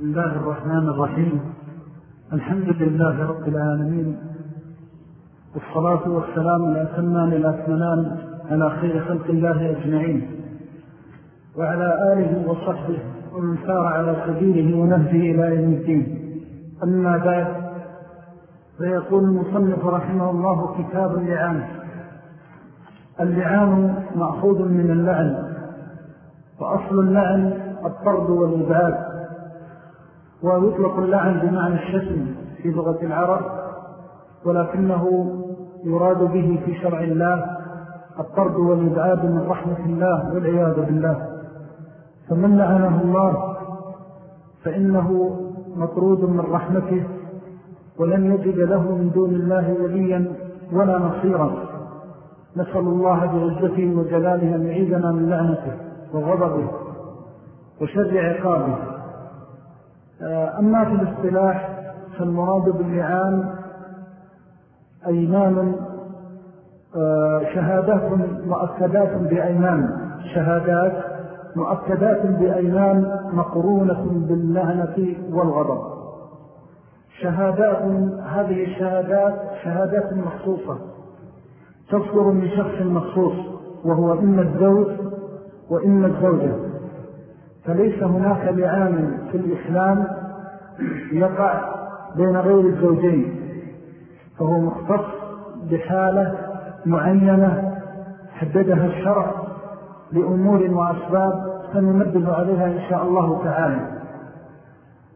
بسم الله الرحمن الرحيم. الحمد لله رب العالمين. والصلاة والسلام الأتمان الأكملان على خير خلق الله أجمعين. وعلى آله وصحبه ومن سار على سبيله ونهجه إلى يوم الدين. أما بعد فيقول المصنف رحمه الله كتاب اللعان. اللعان مأخوذ من اللعن وأصل اللعن الطرد والإبعاد. ويطلق اللعن بمعنى الشتم في لغة العرب ولكنه يراد به في شرع الله الطرد والإبعاد من رحمة الله والعياذ بالله. فمن لعنه الله فإنه مطرود من رحمته ولن يجد له من دون الله وليا ولا نصيرا. نسأل الله بعزته وجلاله أن يعيدنا من لعنته وغضبه وشر عقابه. أما في الاصطلاح فالمراد باللعان أيمان شهادات مؤكدات بأيمان شهادات مؤكدات بأيمان مقرونة باللعنة والغضب. شهادات هذه الشهادات شهادات مخصوصة تصدر من شخص مخصوص وهو إما الزوج وإما الزوجة. فليس هناك لعان في الإسلام يقع بين غير الزوجين فهو مختص بحالة معينة حددها الشرع لأمور وأسباب سننبه عليها إن شاء الله تعالى.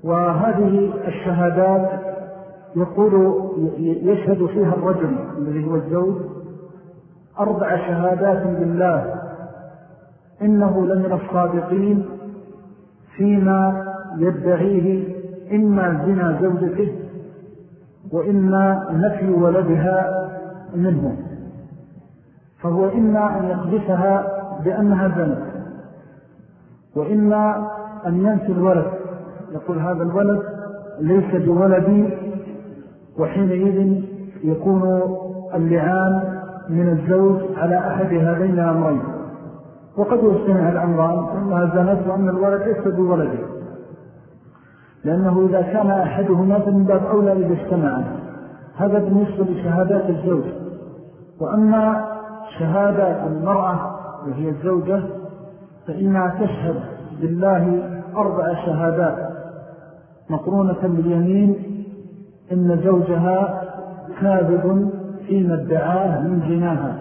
وهذه الشهادات يقول يشهد فيها الرجل الذي هو الزوج أربع شهادات بالله إنه لمن الصادقين فيما يدعيه إما زنا زوجته وإما نفي ولدها منه فهو إما أن يقذفها بأنها زنت وإما أن ينسي الولد. يقول هذا الولد ليس بولدي وحينئذ يكون اللعان من الزوج على أحد هذين الأمرين. وقد يستمع الأمران أنها زنت وأن الولد ليس بولده لأنه إذا كان أحدهما فمن باب أولى إذا اجتمعا هذا بالنسبة لشهادات الزوج. وأما شهادات المرأة وهي الزوجة فإنها تشهد بالله أربع شهادات. مقرونة باليمين إن زوجها كاذب فيما ادعاه من زناها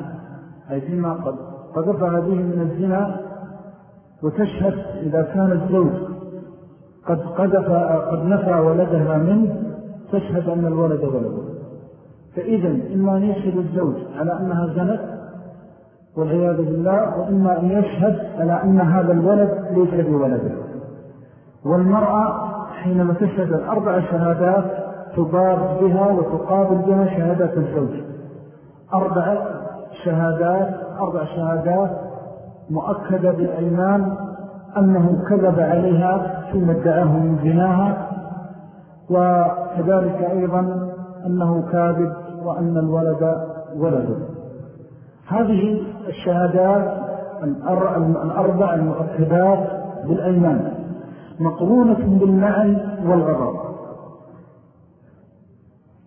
أي فيما قد قذفها به من الزنا وتشهد إذا كان الزوج قد قذف قد نفى ولدها منه تشهد أن الولد ولده. فإذا إما أن يشهد الزوج على أنها زنت والعياذ بالله وإما أن يشهد على أن هذا الولد ليس بولده. والمرأة حينما تشهد الأربع شهادات تضاد بها وتقابل بها شهادات الزوج. أربع شهادات أربع شهادات مؤكدة بالأيمان أنه كذب عليها فيما ادعاه من زناها وكذلك أيضا أنه كاذب وأن الولد ولده هذه الشهادات الأربع المؤكدات بالأيمان مقرونة باللعن والغضب.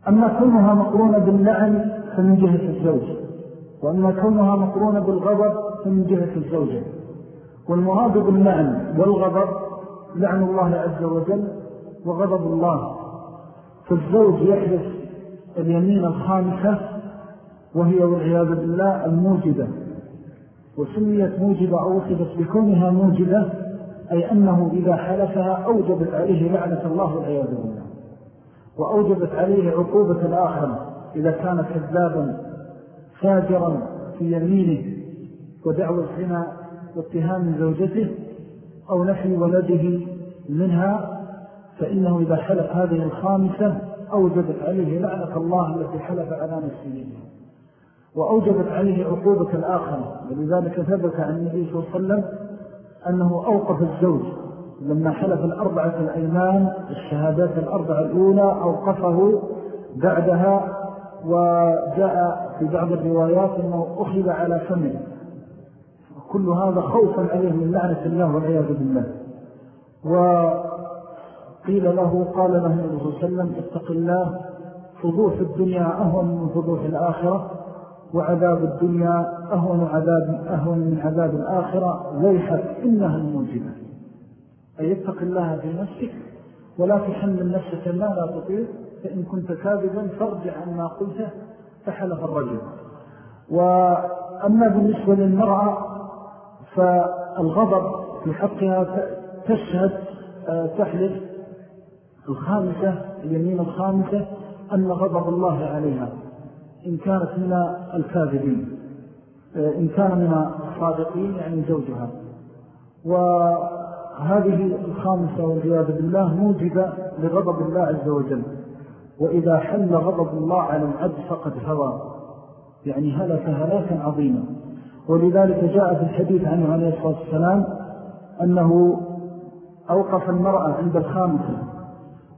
أما كونها مقرونة باللعن فمن جهة الزوج. وأما كونها مقرونة بالغضب فمن جهة الزوجة. والمراد باللعن والغضب لعن الله عز وجل وغضب الله. فالزوج يحدث اليمين الخامسة وهي والعياذ بالله الموجدة وسميت موجبة أو وصفت بكونها موجبة أي أنه إذا حلفها أوجبت عليه لعنة الله والعياذ بالله. وأوجبت عليه عقوبة الآخر إذا كان كذابا فاجرا في يمينه ودعوة الزنا واتهام زوجته أو نفي ولده منها فإنه إذا حلف هذه الخامسة أوجبت عليه لعنة الله التي حلف على نفسه وأوجبت عليه عقوبة الآخرة ولذلك ثبت عن النبي صلى الله عليه وسلم أنه أوقف الزوج لما حلف الأربعة الأيمان الشهادات الأربعة الأولى أوقفه بعدها وجاء في بعض الروايات أنه أخذ على فمه. كل هذا خوفا عليه من لعنة الله والعياذ بالله. قيل له قال له النبي صلى الله عليه وسلم اتق الله فضوح الدنيا أهون من فضوح الآخرة وعذاب الدنيا أهون, عذاب أهون من عذاب الآخرة. ويحك إنها الموجبة أي اتق الله في نفسك ولا تحمل نفسك ما لا تطير فإن كنت كاذبا فارجع عما قلته فحلف الرجل. وأما بالنسبة للمرأة فالغضب في حقها تشهد آه، تحلف. الخامسة اليمين الخامسة أن غضب الله عليها. إن كانت من الكاذبين آه، إن كان من الصادقين يعني زوجها. وهذه الخامسة والعياذ بالله موجبة لغضب الله عز وجل. وإذا حل غضب الله على العبد فقد هوى. يعني هلك هلاكا عظيما. ولذلك جاء في الحديث عنه عليه الصلاة والسلام أنه أوقف المرأة عند الخامسة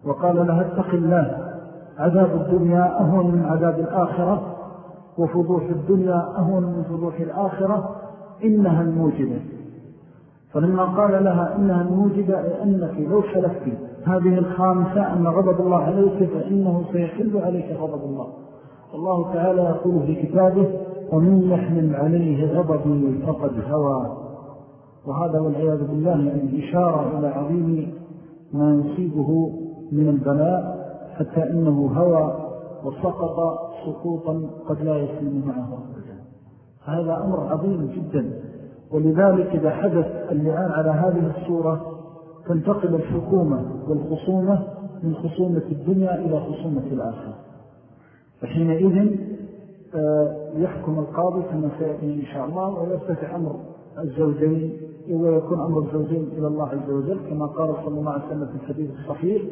وقال لها اتق الله عذاب الدنيا أهون من عذاب الآخرة وفضوح الدنيا أهون من فضوح الآخرة إنها الموجبة فلما قال لها إنها الموجبة أنك لو حلفت هذه الخامسة أن غضب الله عليك فإنه سيحل عليك غضب الله. الله تعالى يقول في كتابه ومن يحمل عليه غضبي فقد هوى. وهذا والعياذ بالله يعني إشارة إلى عظيم ما يصيبه من البلاء حتى إنه هوى وسقط سقوطا قد لا يسلم معه أبدا. هذا أمر عظيم جدا. ولذلك إذا حدث اللعان على هذه الصورة تنتقل الحكومة والخصومة من خصومة الدنيا إلى خصومة الآخرة. فحينئذ آه، يحكم القاضي كما سيأتي إن شاء الله ويفتح أمر الزوجين ويكون أمر الزوجين إلى الله عز وجل كما قال صلى الله عليه وسلم في الحديث الصحيح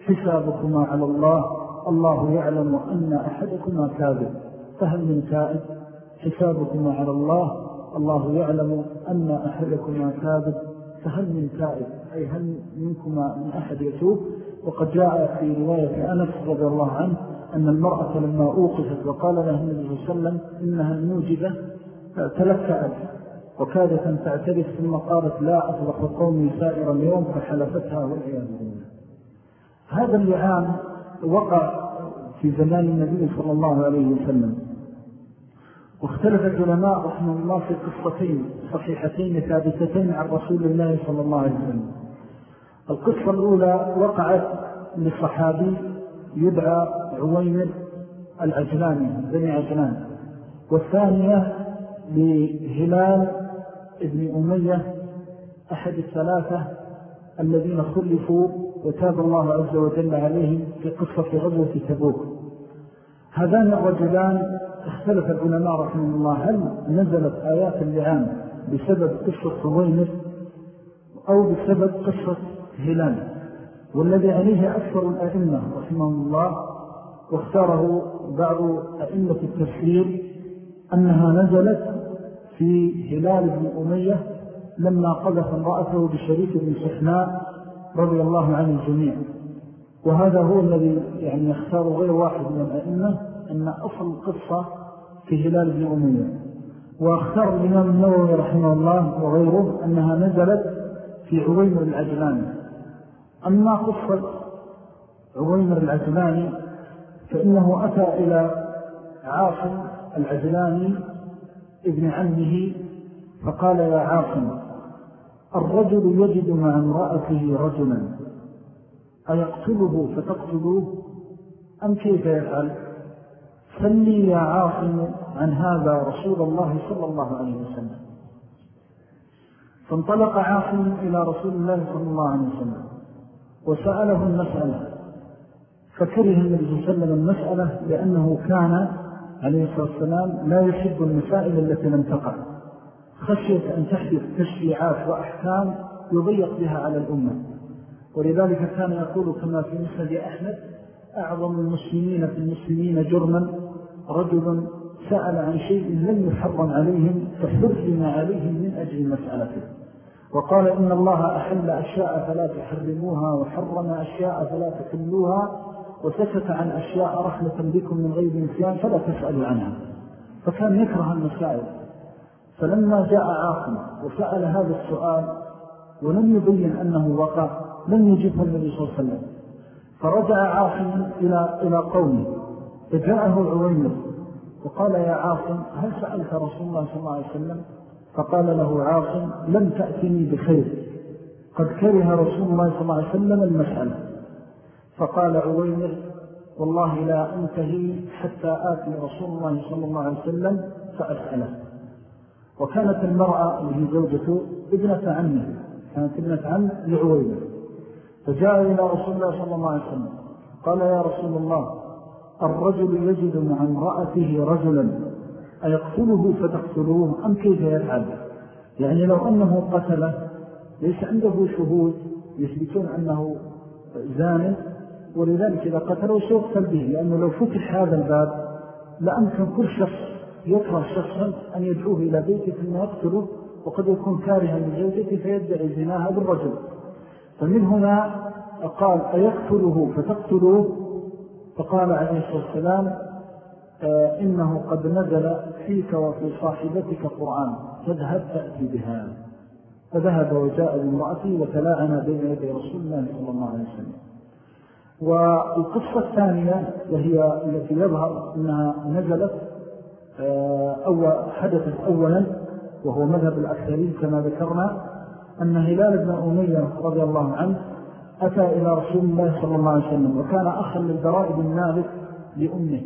حسابكما على الله الله يعلم أن أحدكما كاذب فهل من كائد؟ حسابكما على الله الله يعلم أن أحدكما كاذب فهل من تائب أي هل منكما من أحد يتوب؟ وقد جاء في رواية أنس رضي الله عنه أن المرأة لما أوقفت وقال لها النبي صلى الله عليه وسلم إنها الموجبة تلكأت وكادت أن تعترف ثم قالت لا أطلق قومي سائر اليوم فحلفتها والعياذ بالله. هذا اللعان وقع في زمان النبي صلى الله عليه وسلم. واختلف العلماء رحمه الله في قصتين صحيحتين ثابتتين عن رسول الله صلى الله عليه وسلم. القصة الأولى وقعت لصحابي يدعى عويمر العجلاني بني عجلان. والثانية لهلال ابن أمية أحد الثلاثة الذين خلفوا وتاب الله عز وجل عليهم في قصة غزوة تبوك. هذان الرجلان اختلف العلماء رحمه الله هل نزلت آيات اللعان بسبب قصة طويمر أو بسبب قصة هلال؟ والذي عليه أكثر الأئمة رحمه الله واختاره بعض أئمة التفسير أنها نزلت في هلال بن أمية لما قذف امرأته بشريك بن سحناء رضي الله عن الجميع وهذا هو الذي يعني يختار غير واحد من الأئمة أن أصل القصة في هلال بن أمية. واختار الإمام النووي رحمه الله وغيره أنها نزلت في عويمر العجلاني. أما قصة عويمر العجلاني فإنه أتى إلى عاصم العجلاني ابن عمه فقال يا عاصم الرجل يجد مع امرأته رجلا أيقتله فتقتلوه؟ أم كيف يفعل؟ سلي يا عاصم عن هذا رسول الله صلى الله عليه وسلم. فانطلق عاصم إلى رسول الله صلى الله عليه وسلم وسأله المسألة فكره النبي صلى الله عليه وسلم المسألة لأنه كان عليه الصلاة والسلام لا يحب المسائل التي لم تقع. خشية أن تحدث تشريعات وأحكام يضيق بها على الأمة. ولذلك كان يقول كما في مسند أحمد أعظم المسلمين في المسلمين جرما رجل سأل عن شيء لم يحرم عليهم فحرم عليهم من أجل مسألته. وقال إن الله أحل أشياء فلا تحرموها وحرم أشياء فلا تكلوها وسكت عن أشياء رحمة بكم من غير نسيان فلا تسألوا عنها. فكان يكره المسائل. فلما جاء عاصم وسأل هذا السؤال ولم يبين أنه وقع لم يجبه النبي صلى الله عليه وسلم. فرجع عاصم إلى, إلى قومه. فجاءه عويمر وقال يا عاصم هل سألت رسول الله صلى الله عليه وسلم؟ فقال له عاصم لم تأتني بخير. قد كره رسول الله صلى الله عليه وسلم المسألة. فقال عويمر والله لا أنتهي حتى آتي رسول الله صلى الله عليه وسلم فأسأله. وكانت المرأة اللي هي زوجته ابنة عمه كانت ابنة عم لعويمر. فجاء إلى رسول الله صلى الله عليه وسلم. قال يا رسول الله الرجل يجد مع امرأته رجلا أيقتله فتقتلوه؟ أم كيف يفعل؟ يعني لو أنه قتله ليس عنده شهود يثبتون أنه زان ولذلك إذا قتلوا سيقتل به لأنه لو فتح هذا الباب لأمكن كل شخص يكره شخصا أن يدعوه إلى بيته ثم يقتله وقد يكون كارها لزوجته فيدعي زناها بالرجل. فمن هنا قال أيقتله فتقتلوه؟ فقال عليه الصلاة والسلام آه إنه قد نزل فيك وفي صاحبتك قرآن فاذهب تأتي بها. فذهب وجاء بامرأته وتلاعنا بين يدي رسول الله صلى الله عليه وسلم. والقصة الثانية وهي التي يظهر أنها نزلت آه، أو حدثت أولا وهو مذهب الأكثرين كما ذكرنا أن هلال بن أمية رضي الله عنه أتى إلى رسول الله صلى الله عليه وسلم وكان أخا للبراء بن مالك لأمه.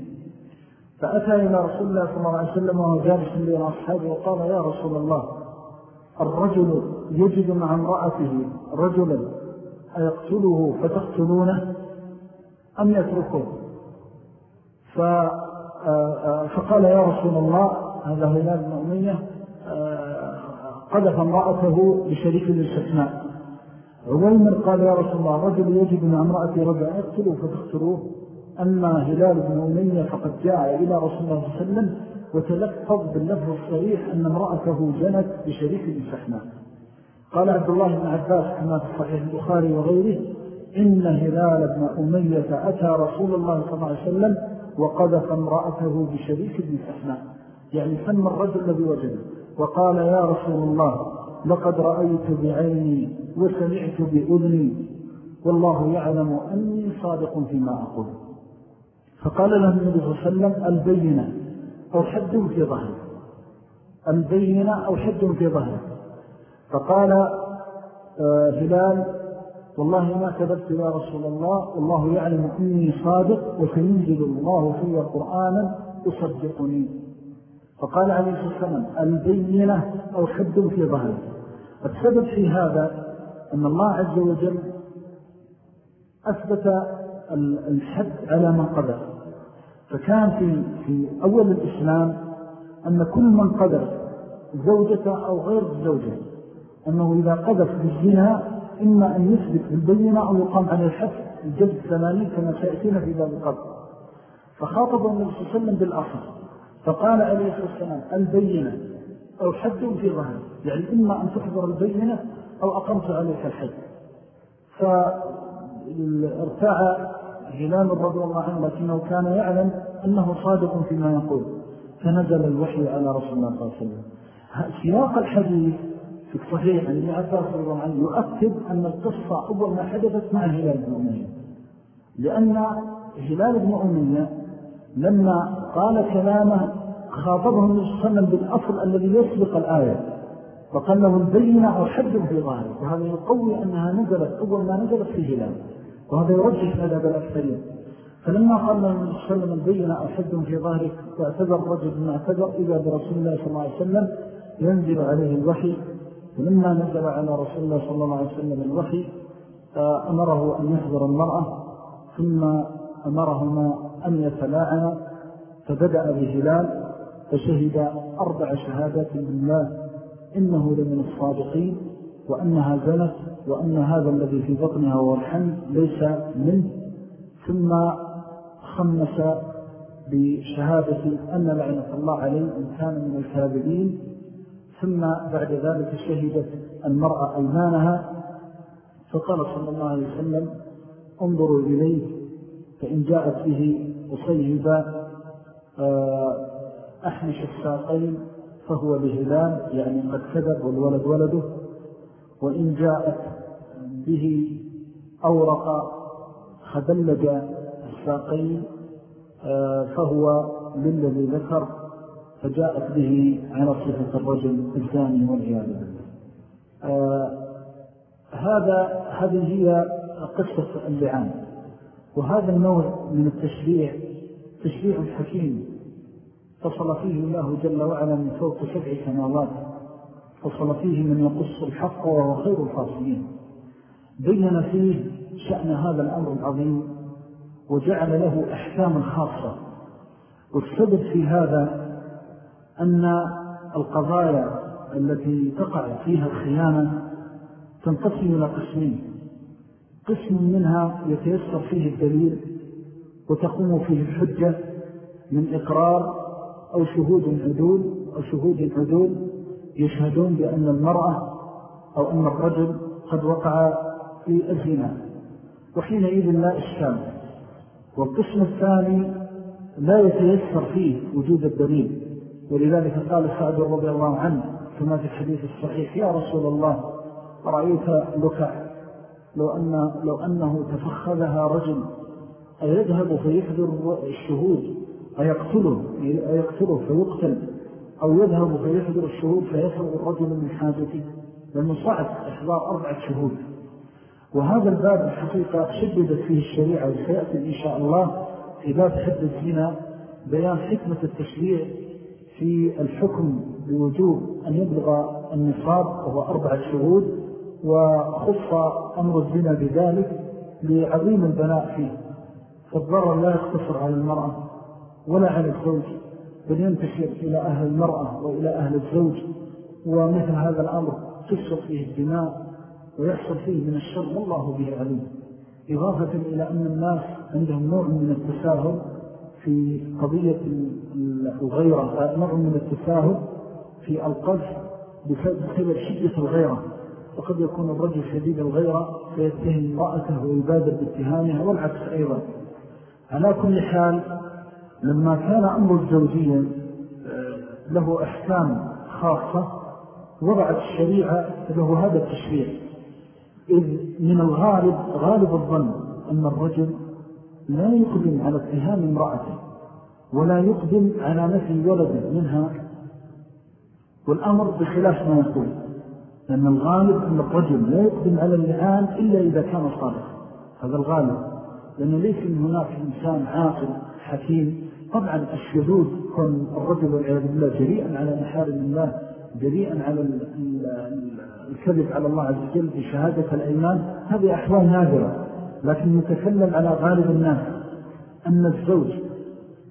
فأتى إلى رسول الله صلى الله عليه وسلم وهو جالس بين أصحابه وقال يا رسول الله الرجل يجد مع امرأته رجلا أيقتله فتقتلونه أم يتركه؟ فقال يا رسول الله هذا هلال بن أمية قذف امرأته بشريك الاستثناء. عويمر قال يا رسول الله رجل يجد مع امرأته رجع يقتله فتقتلوه. أما هلال بن أمية فقد جاء إلى رسول الله صلى الله عليه وسلم وتلفظ باللفظ الصريح أن امرأته جنت بشريك الاستثناء قال عبد الله بن عباس كما في صحيح البخاري وغيره إن هلال بن أمية أتى رسول الله صلى الله عليه وسلم وقذف امرأته بشريك بن سحناء يعني سمى الرجل الذي وجده. وقال يا رسول الله لقد رأيت بعيني وسمعت بأذني والله يعلم أني صادق فيما أقول. فقال له النبي صلى الله عليه وسلم البينة أو حد في ظهر البينة أو حد في ظهر فقال آه، هلال والله ما كذبت يا رسول الله والله يعلم أني صادق وسينزل الله في قرآنا يصدقني. فقال عليه الصلاة والسلام البينة أو حد في ظهر السبب في هذا أن الله عز وجل أثبت الحد على من قدر. فكان في, في أول الإسلام أن كل من قدر زوجته أو غير الزوجة أنه إذا قذف بالزنا إما أن يثبت بالبينة أو يقام عليه الحد الجزء الثمانين كما سيأتينا في باب القبر. فخاطب النبي صلى الله عليه وسلم بالأصل فقال عليه الصلاة والسلام البينة. أو حد في ظهر يعني إما أن تحضر البينة أو أقمت عليك الحد فارتاع هلال رضي الله عنه لكنه كان يعلم أنه صادق فيما يقول. فنزل الوحي على رسول الله صلى الله عليه وسلم. سياق الحديث في الصحيح عن ابن عباس رضي الله عنه يؤكد أن القصة أول ما حدثت مع هلال بن أمية. لأن هلال بن أمية لما قال كلامه خاطبه النبي صلى الله عليه وسلم بالأصل الذي يسبق الآية فقال له البينة أو حد في ظاهره وهذا يقوي أنها نزلت أول ما نزلت في هلال وهذا يرجح مذهب الأكثرين. فلما قال له النبي صلى الله عليه وسلم البينة أو حد في ظاهرك فاعتذر رجل ما اعتذر إذا برسول الله صلى الله عليه وسلم ينزل عليه الوحي. فلما نزل على رسول الله صلى الله عليه وسلم الوحي أمره أن يحضر المرأة ثم أمرهما أن يتلاعنا فبدأ بهلال. فشهد أربع شهادات بالله إنه لمن الصادقين وأنها زنت وأن هذا الذي في بطنها هو ليس منه. ثم خمس بشهادة أن لعنة الله عليه إن كان من الكاذبين. ثم بعد ذلك شهدت المرأة أيمانها فقال صلى الله عليه وسلم انظروا إليه فإن جاءت به أصيب آه، أحمش الساقين فهو لهلال يعني قد كذب والولد ولده. وإن جاءت به أورق خبلج الساقين آه، فهو للذي ذكر فجاءت به على صفة الرجل الثاني والعياذ بالله. آه، هذا هذه هي قصة اللعان. وهذا النوع من التشريع تشريع حكيم. فصل فيه الله جل وعلا من فوق سبع سماوات فصل فيه من يقص الحق وهو خير الفاصلين. بين فيه شأن هذا الأمر العظيم وجعل له أحكاما خاصة. والسبب في هذا أن القضايا التي تقع فيها الخيانة تنقسم إلى قسمين. قسم منها يتيسر فيه الدليل وتقوم فيه الحجة من إقرار أو شهود عدول أو شهود عدول يشهدون بأن المرأة أو أن الرجل قد وقع في الزنا. وحينئذ لا إشكال. والقسم الثاني لا يتيسر فيه وجود الدليل. ولذلك قال سعد رضي الله عنه كما في الحديث الصحيح يا رسول الله رأيت لك لو, أن لو أنه تفخذها رجل أيذهب فيحذر الشهود أيقتله, أيقتله فيقتل أو يذهب فيحذر الشهود فيفرغ الرجل من حاجته. لأنه صعب إحضار أربعة شهود. وهذا الباب الحقيقة شددت فيه الشريعة وسيأتي إن شاء الله في باب حد الزنا بيان حكمة التشريع في الحكم بوجوب أن يبلغ النصاب وهو أربعة شهود وخص أمر الزنا بذلك لعظيم البناء فيه. فالضرر لا يقتصر على المرأة. ولا على الزوج بل ينتشر إلى أهل المرأة وإلى أهل الزوج. ومثل هذا الأمر تسر فيه الدماء ويحصل فيه من الشر والله به عليم. إضافة إلى أن الناس عندهم نوع من التساهل في قضية الغيرة نوع من التساهل في القذف بسبب شدة الغيرة. وقد يكون الرجل شديد الغيرة فيتهم امرأته ويبادر باتهامها والعكس أيضا. على كل حال لما كان أمر الزوجية آه، له أحكام خاصة وضعت الشريعة له هذا التشريع. إذ من الغالب غالب الظن أن الرجل لا يقدم على اتهام امرأته ولا يقدم على نفي ولده منها. والأمر بخلاف ما يقول لأن الغالب أن الرجل لا يقدم على اللعان إلا إذا كان صادق هذا الغالب لأنه ليس هناك إنسان عاقل حكيم طبعا الشذوذ كون الرجل والعياذ بالله جريئا على محارم الله جريئا على الكذب على الله عز وجل بشهادة الأيمان هذه أحوال نادرة. لكن نتكلم على غالب الناس أن الزوج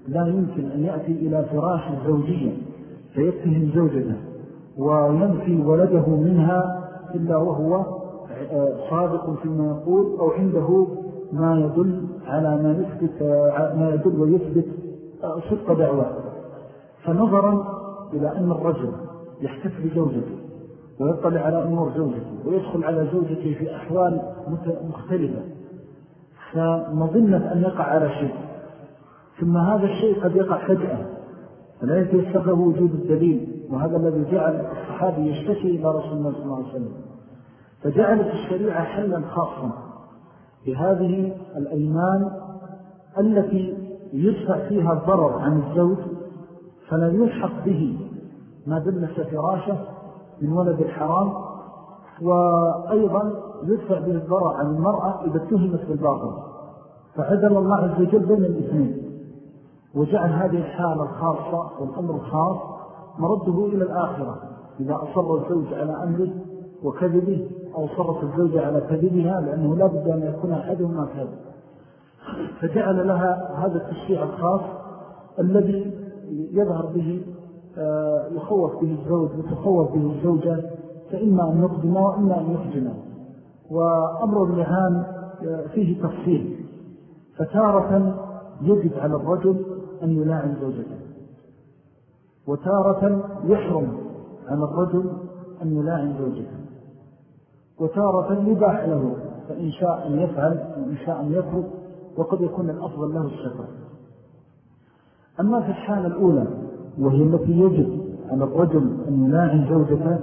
لا يمكن أن يأتي إلى فراش الزوجية فيتهم زوجته وينفي ولده منها إلا وهو صادق فيما يقول أو عنده ما يدل على ما يثبت ما يدل ويثبت صدق دعوة. فنظرا إلى أن الرجل يحتف بزوجته ويطلع على أمور زوجته ويدخل على زوجته في أحوال مختلفة. فمظنة أن يقع على شيء. ثم هذا الشيء قد يقع فجأة. فلا يتيسر وجود الدليل. وهذا الذي جعل الصحابي يشتكي إلى رسول الله صلى الله عليه وسلم. فجعلت الشريعة حلا خاصا. بهذه الأيمان التي يدفع فيها الضرر عن الزوج فلا يلحق به ما دلس فراشه من ولد الحرام وأيضا يدفع به الضرر عن المرأة إذا اتهمت بالباطل. فعدل الله عز وجل بين الاثنين وجعل هذه الحالة الخاصة والأمر الخاص مرده إلى الآخرة. إذا أصر الزوج على أمره وكذبه أو صرت الزوجة على كذبها لأنه لا بد أن يكون أحدهما كذب. فجعل لها هذا التشريع الخاص الذي يظهر به آه، يخوف به الزوج وتخوف به الزوجة فإما أن نقدم وإما أن يخجم وأمر اللعان آه، فيه تفصيل. فتارة يجب على الرجل أن يلاعن زوجته. وتارة يحرم على الرجل أن يلاعن زوجته. وتارة يباح له فإن شاء أن يفعل وإن شاء أن يفرق وقد يكون الأفضل له الشكر أما في الحالة الأولى وهي التي يجب على الرجل أن يلاعن زوجته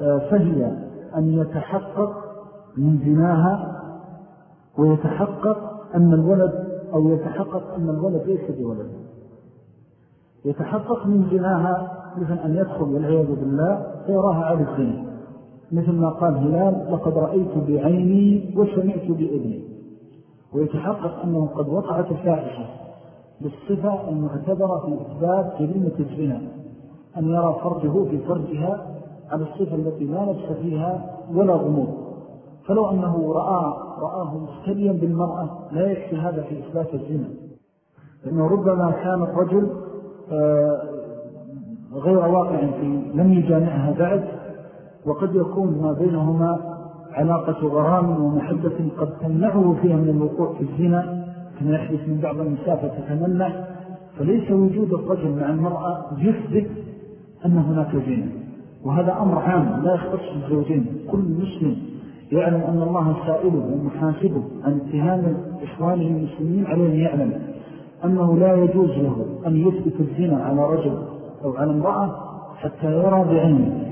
آه، فهي أن يتحقق من زناها ويتحقق أن الولد أو يتحقق أن الولد ليس بولد يتحقق من زناها مثل أن يدخل والعياذ بالله فيراها على الزنا. مثل ما قال هلال لقد رأيت بعيني وسمعت بإذني. ويتحقق أنه قد وقعت الفاحشة بالصفة المعتبرة في إثبات جريمة الزنا أن يرى فرجه في فرجها على الصفة التي لا نفس فيها ولا غموض. فلو أنه رأى رآه مستليا بالمرأة لا يكفي هذا في إثبات الزنا. لأنه ربما كان الرجل آه، غير واقع في لم يجامعها بعد وقد يكون ما بينهما علاقة غرام ومحبة قد تمنعه فيها من الوقوع في الزنا كما يحدث من بعض النساء فتتمنع فليس وجود الرجل مع المرأة يثبت أن هناك زنا. وهذا أمر عام لا يختص بالزوجين. كل مسلم يعلم أن الله سائله ومحاسبه عن اتهام إخوانه المسلمين عليه أن يعلم أنه لا يجوز له أن يثبت الزنا على رجل أو على امرأة حتى يرى بعينه.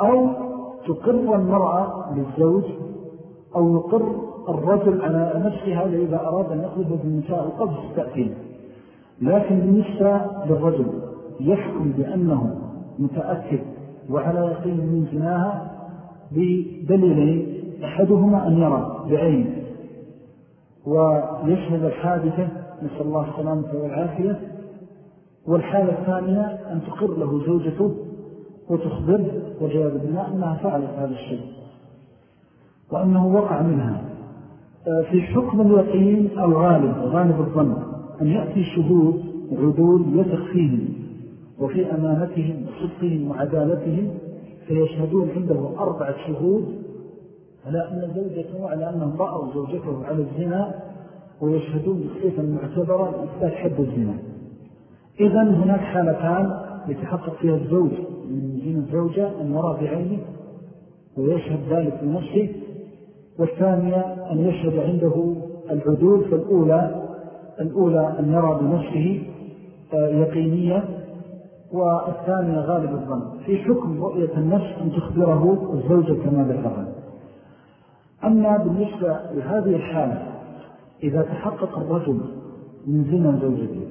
أو تقر المرأة للزوج أو يقر الرجل على نفسه هذا إذا أراد أن يخرج بالنساء القبض التأثير لكن بالنسبة للرجل يحكم بأنه متأكد وعلى يقين من زناها بدليلين أحدهما أن يرى بعين ويشهد الحادثة نسأل الله السلامة والعافية. والحالة الثانية أن تقر له زوجته وتخبر وجواب بالله أنها فعلت هذا الشيء وأنه وقع منها. آه، في حكم اليقين الغالب غالب الظن أن يأتي شهود عدول يثق فيهم وفي أمانتهم وصدقهم وعدالتهم فيشهدون عنده أربعة شهود على أن زوجته على أنهم رأوا زوجته على الزنا ويشهدون بالصفة المعتبرة لإثبات حد الزنا. إذا هناك حالتان يتحقق فيها الزوج من زين الزوجة أن يرى بعينه ويشهد ذلك بنفسه والثانية أن يشهد عنده العدول فالأولى الأولى أن يرى بنفسه آه، يقينية والثانية غالب الظن. في حكم رؤية النفس أن تخبره الزوجة كما ذكرها. أما بالنسبة لهذه الحالة إذا تحقق الرجل من زنا زوجته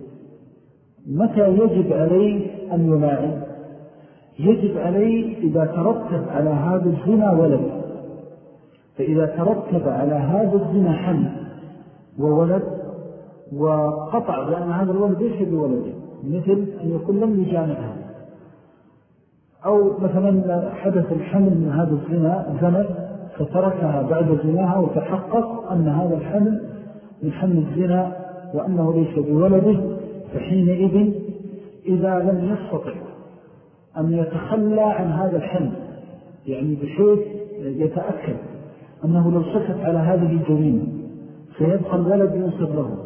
متى يجب عليه أن يلاعب يجب عليه إذا ترتب على هذا الزنا ولد. فإذا ترتب على هذا الزنا حمل وولد وقطع بأن هذا الولد ليس بولده مثل أن يكون لم يجانبها أو مثلا حدث الحمل من هذا الزنا زنت فتركها بعد زناها وتحقق أن هذا الحمل من حمل الزنا وأنه ليس بولده فحينئذ إذا لم يستطع أن يتخلى عن هذا الحمل يعني بحيث يتأكد أنه لو سكت على هذه الجريمة سيبقى الولد ينصر له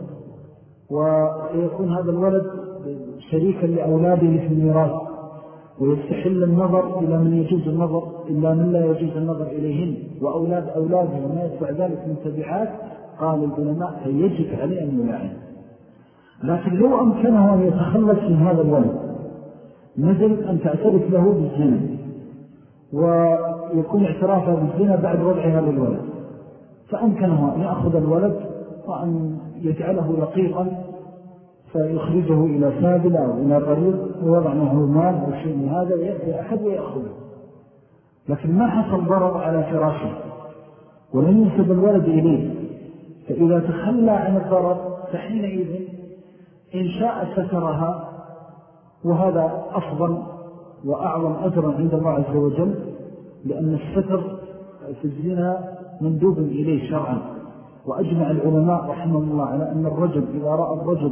ويكون هذا الولد شريكا لأولاده في الميراث ويستحل النظر إلى من يجوز النظر إلا من لا يجوز النظر إليهن وأولاد أولاده وما يتبع ذلك من تبعات قال العلماء فيجب عليه أن يلاعن لكن لو أمكنه أن يتخلص من هذا الولد مثل أن تعترف له بالزنا ويكون اعترافها بالزنا بعد وضعها للولد فأمكنه أن يأخذ الولد وأن يجعله لقيقا فيخرجه إلى سابلة أو إلى طريق ويضع معه المال أو شيء من هذا ويأتي أحد ويأخذه. لكن ما حصل ضرر على فراشه ولم ينسب الولد إليه. فإذا تخلى عن الضرر فحينئذ إن شاء سترها وهذا أفضل وأعظم أجرا عند الله عز وجل لأن الستر في الزنا مندوب إليه شرعا. وأجمع العلماء رحمه الله على أن الرجل إذا رأى الرجل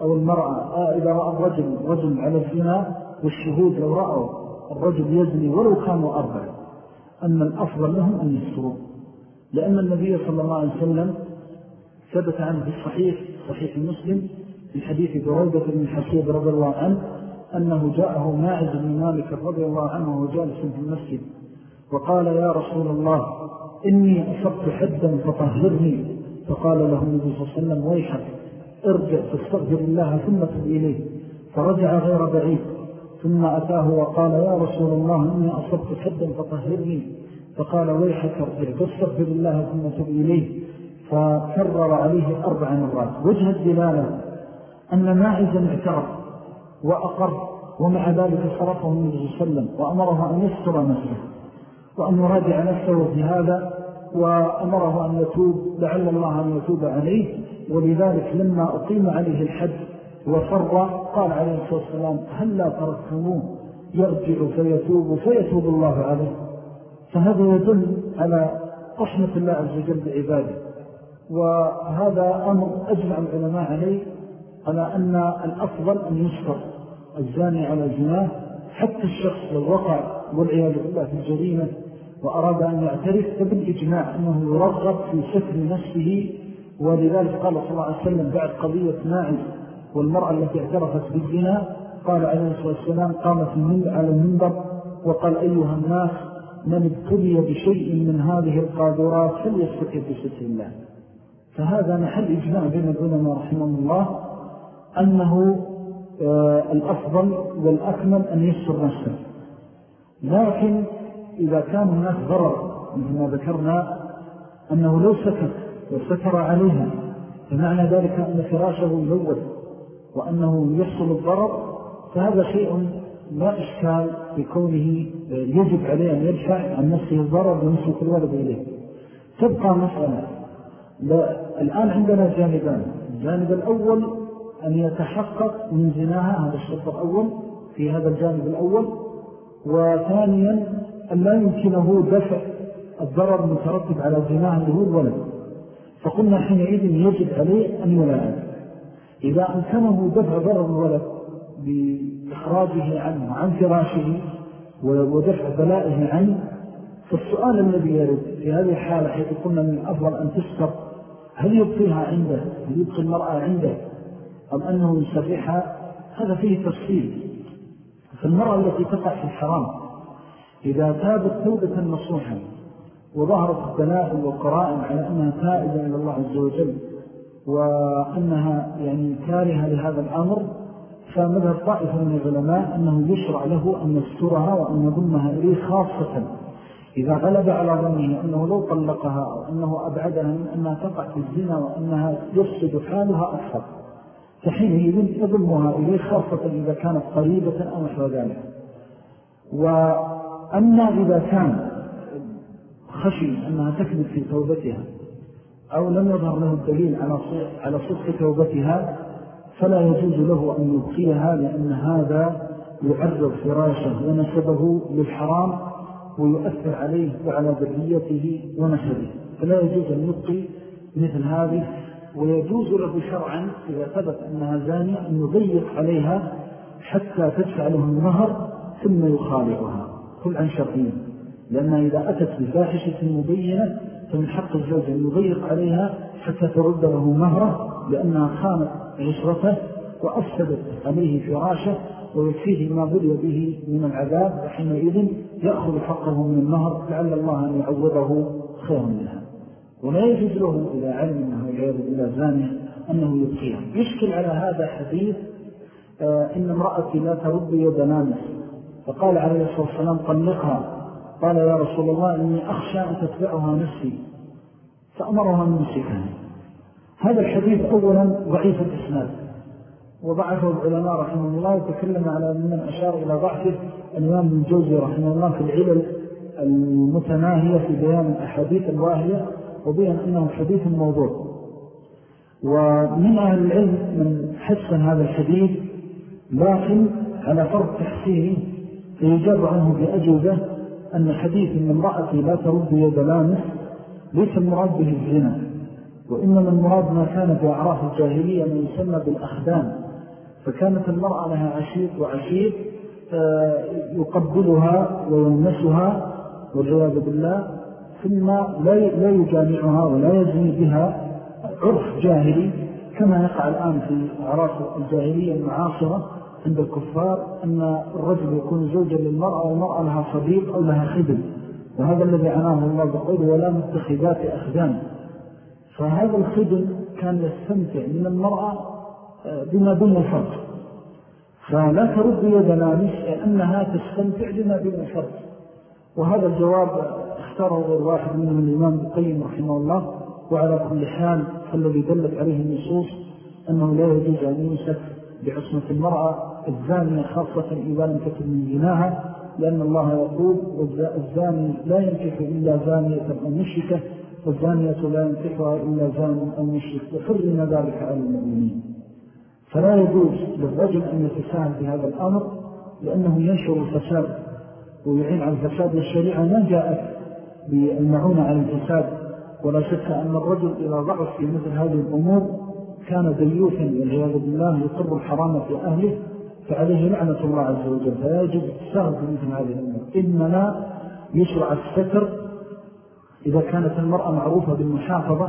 أو المرأة آه إذا رأى الرجل رجل على الزنا والشهود لو رأوا الرجل يزني ولو كانوا أربع. أن الأفضل لهم أن يسروا لأن النبي صلى الله عليه وسلم ثبت عنه في الصحيح صحيح المسلم في حديث برودة بن حسيب رضي الله عنه أنه جاءه ماعز بن مالك رضي الله عنه وجالس في المسجد وقال يا رسول الله إني أصبت حدا فطهرني. فقال له النبي صلى الله عليه وسلم ويحك ارجع فاستغفر الله ثم تب إليه. فرجع غير بعيد. ثم أتاه وقال يا رسول الله إني أصبت حدا فطهرني. فقال ويحك ارجع فاستغفر الله ثم تب إليه. فكرر عليه أربع مرات. وجه الدلالة أن ماعزا اعترف وأقر ومع ذلك صرفه النبي صلى الله عليه وسلم وأمره أن يستر نفسه وأن يراجع نفسه في هذا وأمره أن يتوب لعل الله أن يتوب عليه. ولذلك لما أقيم عليه الحد وفر قال عليه الصلاة والسلام هل لا تركتموه؟ يرجع فيتوب فيتوب الله عليه. فهذا يدل على رحمة الله عز وجل بعباده وهذا أمر أجمع العلماء عليه على أن الأفضل أن يشكر الزاني على زناه حتى الشخص لو وقع والعياذ بالله في الجريمة وأراد أن يعترف فبالإجماع أنه يرغب في ستر نفسه ولذلك قال صلى الله عليه وسلم بعد قضية ماعز والمرأة التي اعترفت بالزنا قال عليه الصلاة والسلام قامت على المنبر وقال أيها الناس من ابتلي بشيء من هذه القادرات فليستكد بستر الله. فهذا محل إجماع بين العلماء رحمه الله أنه آه، الأفضل والأكمل أن يسر نفسه. لكن إذا كان هناك ضرر مثل ما ذكرنا أنه لو سكت وستر عليها فمعنى ذلك أن فراشه يلوث وأنه يحصل الضرر فهذا شيء لا إشكال بكونه يجب عليه أن يدفع عن نفسه الضرر ونسلك الولد إليه. تبقى مسألة. الآن عندنا جانبان. الجانب الأول أن يتحقق من زناها هذا الشرط الأول في هذا الجانب الأول وثانيا أن لا يمكنه دفع الضرر المترتب على زناها هو الولد. فقلنا حينئذ يجب عليه أن يلاعب إذا أمكنه دفع ضرر الولد بإخراجه عنه عن فراشه ودفع بلائه عنه فالسؤال الذي يرد في هذه الحالة حيث قلنا من الأفضل أن تسكر هل يبقيها عنده؟ هل يبقي المرأة عنده؟ أم أنه يسرحها هذا فيه تفصيل. فالمرأة التي تقع في الحرام إذا تابت توبة نصوحا وظهرت الدلائل والقرائن على أنها تائبة إلى الله عز وجل وأنها يعني كارهة لهذا الأمر فمذهب طائفة من العلماء أنه يشرع له أن يسترها وأن يضمها إليه خاصة. إذا غلب على ظنه أنه لو طلقها أو أنه أبعدها من أنها تقع في الزنا وأنها يفسد حالها أكثر. فحينئذ يضمها إليه خاصة إذا كانت قريبة أو نحو ذلك. وأما إذا كان خشي أنها تكذب في توبتها أو لم يظهر له الدليل على صدق توبتها فلا يجوز له أن يبقيها لأن هذا يعرض فراشه ونسبه للحرام ويؤثر عليه وعلى ذريته ونسبه. فلا يجوز أن يبقي مثل هذه ويجوز له شرعا إذا ثبت أنها زانية أن يضيق عليها حتى تدفع له النهر ثم يخالعها كل عن شرعين لأنها إذا أتت بفاحشة مبينة فمن حق الزوج أن يضيق عليها حتى ترد له مهره لأنها خانت عشرته وأفسدت عليه فراشه ويكفيه ما بلي به من العذاب وحينئذ يأخذ حقه من النهر لعل الله أن يعوضه خيرا منها. ولا يجوز له إذا علم أنه عياذ بالله زانية أنه يبقيها. يشكل على هذا حديث آه إن امرأتي لا ترد يد نامس. فقال عليه الصلاة والسلام طلقها قال يا رسول الله إني أخشى أن تتبعها نفسي. فأمرها من مسكها هذا الحديث أولا ضعيف الإسناد. وضعفه العلماء رحمه الله. وتكلم على من أشار إلى ضعفه الإمام من جوزي رحمه الله في العلل المتناهية في بيان الأحاديث الواهية. وبين أنه حديث موضوع. ومن أهل العلم من حسن هذا الحديث لكن على فرق تحسينه فيجاب عنه بأجوبة أن حديث من امرأة لا ترد يد لامس ليس المراد به الزنا وإنما المراد ما كان في أعراف الجاهلية من يسمى بالأخدان. فكانت المرأة لها عشير وعشير آه، يقبلها وينسها والعياذ بالله. ثم لا يجامعها ولا يزني بها عرف جاهلي كما يقع الآن في أعراف الجاهلية المعاصرة عند الكفار أن الرجل يكون زوجا للمرأة والمرأة لها صديق أو لها خدم. وهذا الذي عناه الله بقوله ولا متخذات أخدام. فهذا الخدم كان يستمتع من المرأة آه، بما دون الفرق فلا ترد يد نامس لأنها تستمتع بما دون الفرق وهذا الجواب اختاره غير واحد منهم الإمام القيم رحمه الله وعلى كل حال فالذي دلت عليه النصوص أنه لا يجوز أن يمسك بعصمة المرأة الزانية خاصة إذا لم تكن من جناها لأن الله يقول الزاني لا ينكح إلا زانية أو مشركة والزانية لا ينكحها إلا زان أو مشرك وحرم ذلك على المؤمنين. فلا يجوز للرجل أن يتساهم في هذا الأمر لأنه ينشر الفساد ويعين على الفساد والشريعة ما جاءت بالمعونة على الفساد ولا شك أن الرجل إذا ضعف في مثل هذه الأمور كان ديوثا والعياذ بالله يقر الحرام في أهله فعليه لعنة الله عز وجل. فلا يجب التساهل في مثل هذه الأمور. إنما يشرع الستر إذا كانت المرأة معروفة بالمحافظة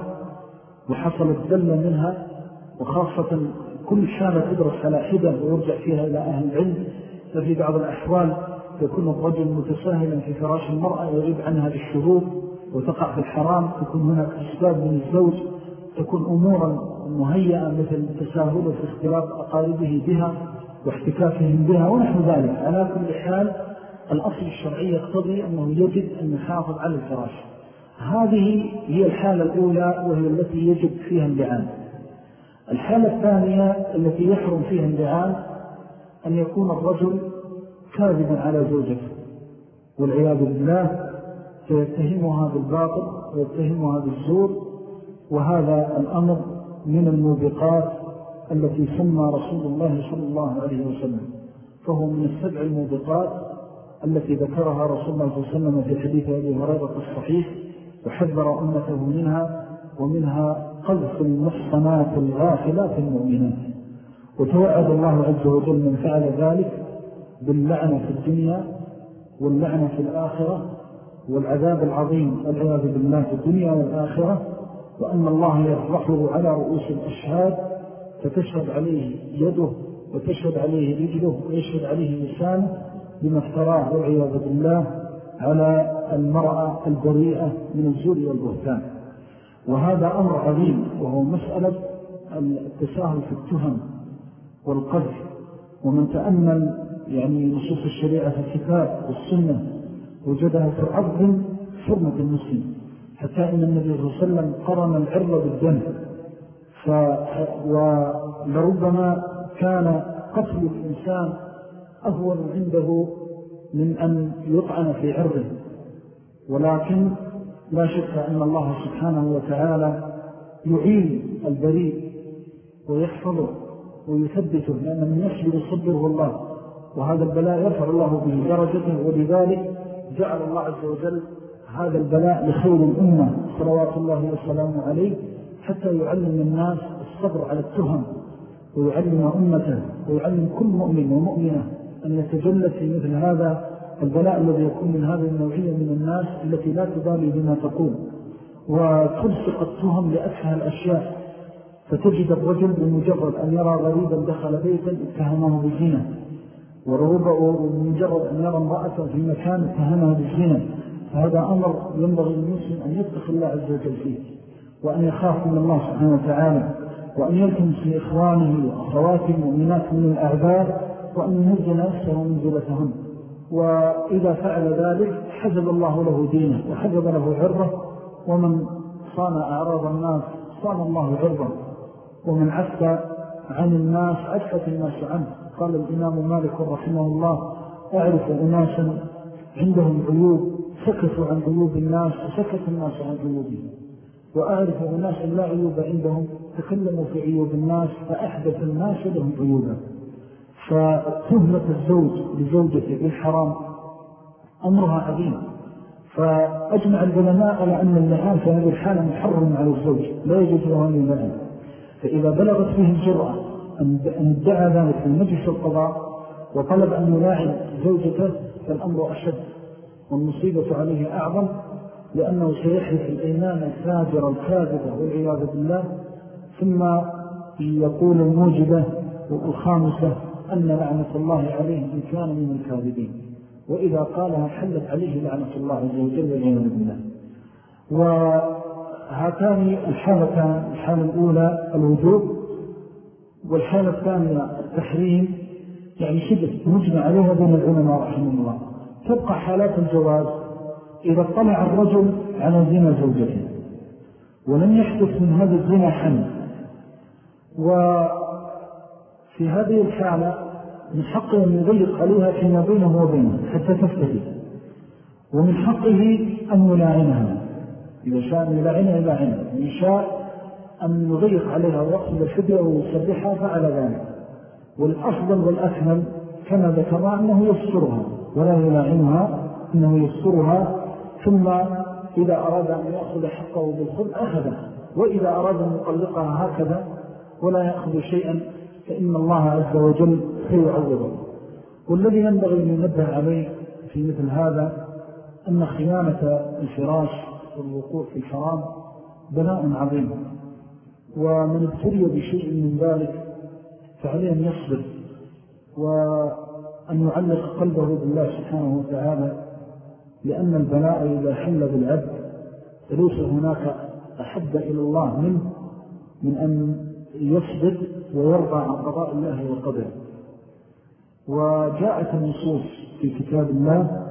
وحصلت دلة منها وخاصة كل شامة تدرس على حدة ويرجع فيها إلى أهل العلم. ففي بعض الأحوال يكون الرجل متساهلا في فراش المرأة يغيب عنها بالشهور وتقع في الحرام تكون هناك أسباب من الزوج تكون أمورا مهيئة مثل التساهل في اختلاط أقاربه بها واحتكاكهم بها ونحن ذلك. على كل حال الأصل الشرعي يقتضي أنه يجب أن يحافظ على الفراش. هذه هي الحالة الأولى وهي التي يجب فيها اللعان الحالة الثانية التي يحرم فيها اللعان أن يكون الرجل كاذبا على زوجته والعياذ بالله فيتهمها بالباطل ويتهمها بالزور وهذا الأمر من الموبقات التي سمى رسول الله صلى الله عليه وسلم فهو من السبع الموبقات التي ذكرها رسول الله صلى الله عليه وسلم في حديث أبي هريرة الصحيح وحذر أمته منها ومنها قذف المحصنات الغافلات المؤمنات. وتوعد الله عز وجل من فعل ذلك باللعنة في الدنيا واللعنة في الآخرة والعذاب العظيم والعياذ بالله في الدنيا والآخرة وأن الله يفرحه على رؤوس الأشهاد فتشهد عليه يده وتشهد عليه رجله ويشهد عليه لسانه بما افتراه والعياذ بالله على المرأة البريئة من الزور والبهتان. وهذا أمر عظيم وهو مسألة التساهل في التهم والقذف. ومن تأمل يعني نصوص الشريعة في الكتاب والسنة وجدها تعظم حرمة المسلم حتى إن النبي صلى الله عليه وسلم قرن العرض بالدم. ف... ولربما كان قتل الإنسان أهون عنده من أن يطعن في عرضه. ولكن لا شك أن الله سبحانه وتعالى يعين البريء ويحفظه ويثبته لأن من يصبر صبره الله. وهذا البلاء يرفع الله به درجته ولذلك جعل الله عز وجل هذا البلاء لخير الأمة. صلوات الله وسلامه عليه حتى يعلم الناس الصبر على التهم ويعلم أمته ويعلم كل مؤمن ومؤمنة أن يتجلد في مثل هذا البلاء الذي يكون من هذه النوعية من الناس التي لا تبالي بما تقول. وتلصق التهم لأسهى الأشياء. فتجد الرجل بمجرد أن يرى غريبا دخل بيتا اتهمه بالزنا. ورغبه بمجرد أن يرى امرأة في مكان اتهمه بالزنا فهذا أمر ينبغي المسلم أن يتخ الله عز وجل فيه وأن يخاف من الله سبحانه وتعالى وأن يلتمس لإخوانه وأخواته المؤمنات من الأعذار وأن ينزل نفسه منزلتهم. وإذا فعل ذلك حفظ الله له دينه وحفظ له عرضه ومن صان أعراض الناس صان الله عرضه ومن عفت عن الناس عفت الناس عنه. قال الإمام مالك رحمه الله أعرف أناسا عندهم عيوب سكتوا عن عيوب الناس وسكت الناس عن عيوبهم. وأعرف أناسا لا عيوب عندهم تكلموا في عيوب الناس فأحدث الناس لهم عيوبا. فتهمة الزوج لزوجته بالحرام أمرها عظيم. فأجمع العلماء على أن اللعان في هذه الحالة محرم على الزوج لا يجوز له أن يلعن فإذا بلغت فيه الجرأة أن ادعى ذلك في مجلس القضاء وطلب أن يلاعن زوجته فالأمر أشد والمصيبة عليه أعظم لأنه سيحرف الإيمان الفاجر الكاذبة والعياذ بالله ثم يقول الموجبة والخامسة أن لعنة الله عليه إن كان من الكاذبين. وإذا قالها حلت عليه لعنة الله عز وجل والعياذ بالله. وهاتان الحالتان الحالة الأولى الوجوب والحالة الثانية التحريم يعني شبه مجمع عليها بين العلماء رحمه الله. تبقى حالات الجواز إذا اطلع الرجل على زنا زوجته ولم يحدث من هذا الزنا حمل. وفي هذه الحالة من حقه أن يضيق عليها فيما بينه وبينه حتى تفتدي ومن حقه أن يلاعنها. إذا شاء يلاعنها يلاعنها وإن شاء أن يضيق عليها ويأخذ الفدية ويسبحها فعلى ذلك. والأفضل والأكمل كما ذكرنا أنه يسرها ولا يلاعنها أنه يسرها ثم إذا أراد أن يأخذ حقه بالخل أخذه وإذا أراد أن يطلقها هكذا ولا يأخذ شيئا فإن الله عز وجل سيعوضه. والذي ينبغي أن ينبه عليه في مثل هذا أن خيانة الفراش والوقوع في الحرام بلاء عظيم. ومن ابتلي بشيء من ذلك فعليه أن يصبر وأن يعلق قلبه بالله سبحانه وتعالى لأن البلاء إذا حل بالعبد فليس هناك أحب إلى الله منه من أن يصبر ويرضى عن قضاء الله وقدره. وجاءت النصوص في كتاب الله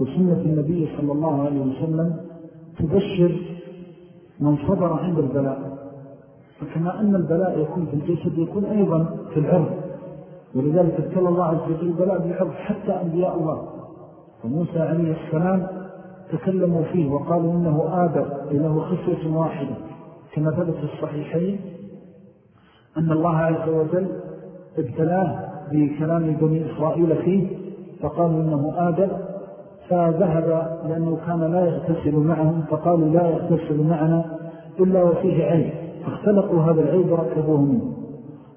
وسنة النبي صلى الله عليه وسلم تبشر من صبر عند البلاء. فكما أن البلاء يكون في الجسد يكون أيضا في العرض. ولذلك ابتلى الله عز وجل البلاء بالعرض حتى أنبياء الله. فموسى عليه السلام تكلموا فيه وقالوا إنه آدر إنه خصية واحدة. كما ثبت في الصحيحين أن الله عز وجل ابتلاه بكلام بني إسرائيل فيه فقالوا إنه آدر فذهب لأنه كان لا يغتسل معهم فقالوا لا يغتسل معنا إلا وفيه عيب فاختلقوا هذا العيب وركبوه منه.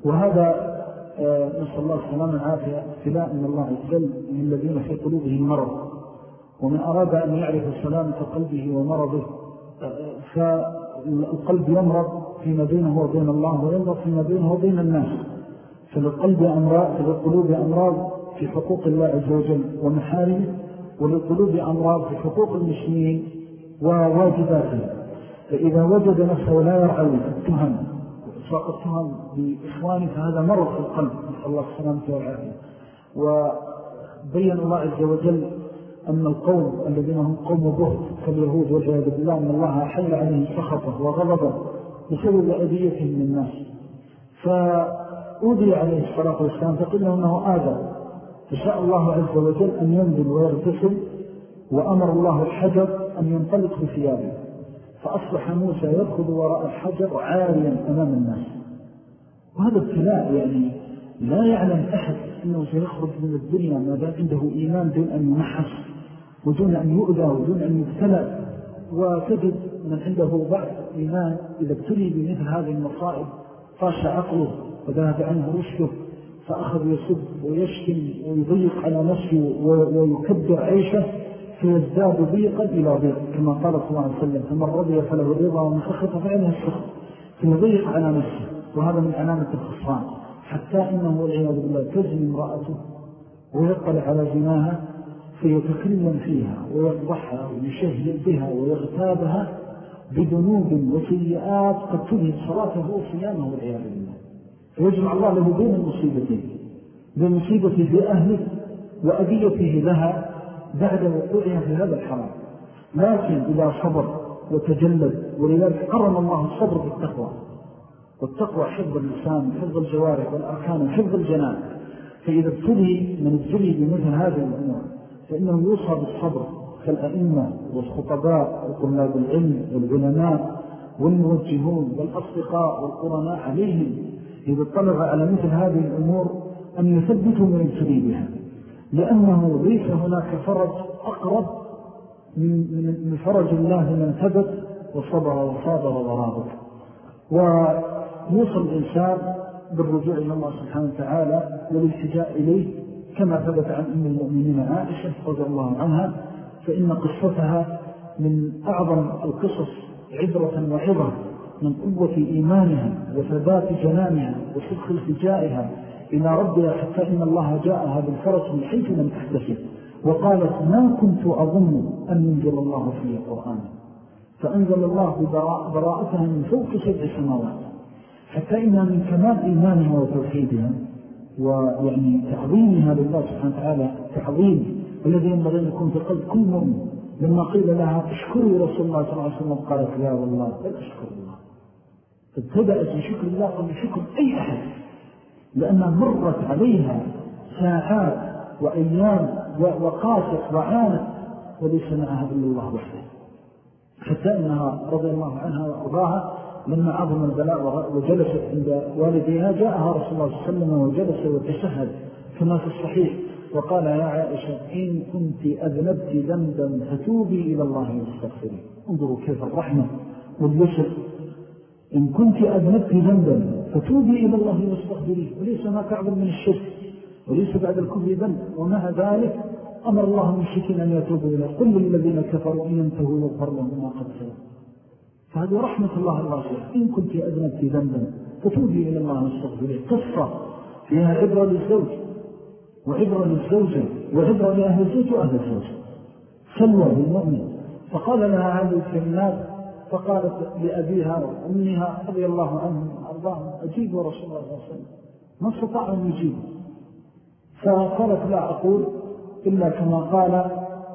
وهذا آه، نسأل الله السلام العافية ابتلاء من الله عز وجل من الذين في قلوبهم مرض. ومن أراد أن يعرف سلامة قلبه ومرضه آه، فالقلب يمرض فيما بينه وبين الله ويمرض فيما بينه وبين الناس. فللقلب أمراض فللقلوب أمراض في حقوق الله عز وجل ومحارمه وللقلوب أمراض في حقوق المسلمين وواجباته فإذا وجد نفسه لا يرعوي التهم وإطلاق التهم بإخوانه فهذا مرض في القلب نسأل الله السلامة والعافية. وبين الله عز وجل أن القوم الذين هم قوم بهت كاليهود والعياذ بالله أن الله أحل عليهم سخطه وغضبه بسبب أذيتهم من الناس فأوذي عليه الصلاة والسلام فقل له أنه آذى. فشاء الله عز وجل أن ينزل ويغتسل وأمر الله الحجر أن ينطلق بثيابه. فأصبح موسى يركض وراء الحجر عاريا أمام الناس. وهذا ابتلاء يعني لا يعلم أحد أنه سيخرج من الدنيا ما دام عنده إيمان دون أن ينحس ودون أن يؤذى ودون أن يبتلى. وتجد من عنده بعض إيمان إذا ابتلي بمثل هذه المصائب طاش عقله وذهب عنه رشده فأخذ يسب ويشتم ويضيق على نفسه ويكبر عيشه. فيزداد ضيقا إلى ضيق كما قال صلى الله عليه وسلم فمن رضي فله الرضا ومن سخط فعله السخط فيضيق على نفسه وهذا من علامة الخصران حتى إنه والعياذ بالله تزني امرأته ويقل على زناها فيتكلم فيها ويفضحها ويشهد بها ويغتابها بذنوب وسيئات قد تلهي صلاته وصيامه والعياذ بالله. فيجمع الله له بين المصيبتين بين مصيبته في أهله وأذيته لها بعد وقوعها في هذا الحرام لكن إذا صبر وتجلد ولذلك قرن الله الصبر بالتقوى. والتقوى حفظ اللسان حفظ الجوارح والأركان حفظ الجنان. فإذا ابتلي من ابتلي بمثل هذه الأمور فإنه يوصى بالصبر كالأئمة والخطباء وطلاب العلم والعلماء والموجهون والأصدقاء والقرناء عليهم. إذا طلب على مثل هذه الأمور أن يثبتوا من ابتلي بها. لأنه ليس هناك فرج أقرب من فرج الله من ثبت وصبر وصابر ورابط. ويوصل الإنسان بالرجوع إلى الله سبحانه وتعالى والالتجاء إليه كما ثبت عن أم المؤمنين عائشة رضي الله عنها فإن قصتها من أعظم القصص عبرة وعظة من قوة إيمانها وثبات جنانها وصدق التجائها إلى ربها حتى إن الله جاءها بالفرس من حيث لم تحتسب. وقالت ما كنت أظن أن ينزل الله فيه القرآن. فأنزل الله براءتها من فوق سبع سماوات. حتى إنها من كمال إيمانها وتوحيدها ويعني تعظيمها لله سبحانه وتعالى تعظيم. الذي ينبغي أن يكون في قلب كل مؤمن. لما قيل لها اشكروا رسول الله صلى الله عليه وسلم قالت لا والله بل أشكر الله. فابتدأت بشكر الله قبل شكر أي أحد. لأنها مرت عليها ساعات وأيام وقاست وعانت وليس معها إلا الله وحده. حتى إنها رضي الله عنها وأرضاها لما عظم البلاء وجلست عند والديها جاءها رسول الله صلى الله عليه وسلم وجلس وتشهد كما في الصحيح وقال يا عائشة إن كنت أذنبت ذنبا فتوبي إلى الله واستغفري انظروا كيف الرحمة واليسر إن كنت أذنبت ذنبا فتوبي إلى الله واستغفري وليس ما تعظم من الشرك وليس بعد الكفر ذنب ومع ذلك أمر الله المشركين أن يتوبوا إلى كل الذين كفروا إن ينتهوا يغفر لهم ما قد سوى فهذه رحمة الله الواسعة إن كنت أذنبت ذنبا فتوبي إلى الله واستغفري. قصة فيها عبرة للزوج وعبرة للزوجة وعبرة لأهل الزوج وأهل الزوج سلوى بالمؤمن. فقال لها هذه الكلمات فقالت لأبيها وأمها رضي الله عنهم أرضاهم أجيبوا رسول الله صلى الله عليه وسلم. ما استطاع أن يجيبوا فقالت لا أقول إلا كما قال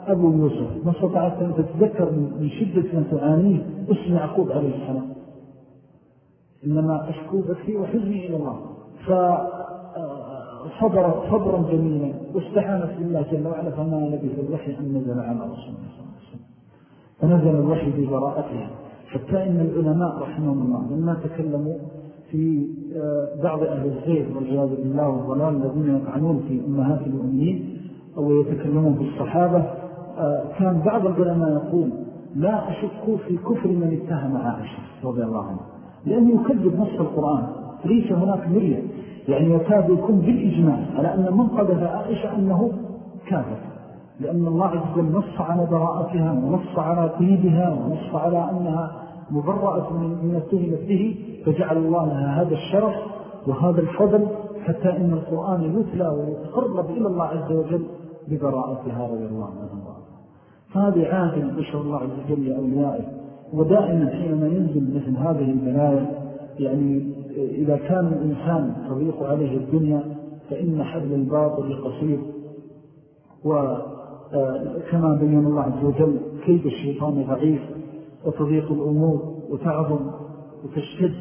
أبو يوسف. ما استطعت أن تتذكر من شدة ما تعانيه. اسم يعقوب عليه السلام. إنما أشكو بكي وحزني إلى الله. فصبرت صبرا جميلا. واستحانت بالله جل وعلا. فما لبث الوحي أن نزل على رسول الله صلى الله عليه وسلم. فنزل الوحي ببراءتها. حتى إن العلماء رحمهم الله لما تكلموا في آه، بعض أهل الزير والعياذ بالله والضلال الذين يطعنون في أمهات المؤمنين أو يتكلمون في الصحابة آه، كان بعض العلماء يقول لا أشك في كفر من اتهم عائشة رضي الله عنه لأنه يكذب نص القرآن ليس هناك مرية. يعني يكاد يكون بالإجماع على أن من قذف عائشة أنه كافر لأن الله عز وجل نص على براءتها ونص على قيدها ونص على أنها مبرأة من اتهمت به فجعل الله لها هذا الشرف وهذا الفضل حتى إن القرآن يتلى ويتقرب إلى الله عز وجل ببراءتها رضي الله عنه فهذه عادة بشر الله عز وجل لأوليائه. ودائما حينما ينزل مثل هذه البلايا يعني إذا كان الإنسان تضيق عليه الدنيا فإن حبل الباطل قصير. وكما بين الله عز وجل كيد الشيطان ضعيف. وتضيق الأمور وتعظم وتشتد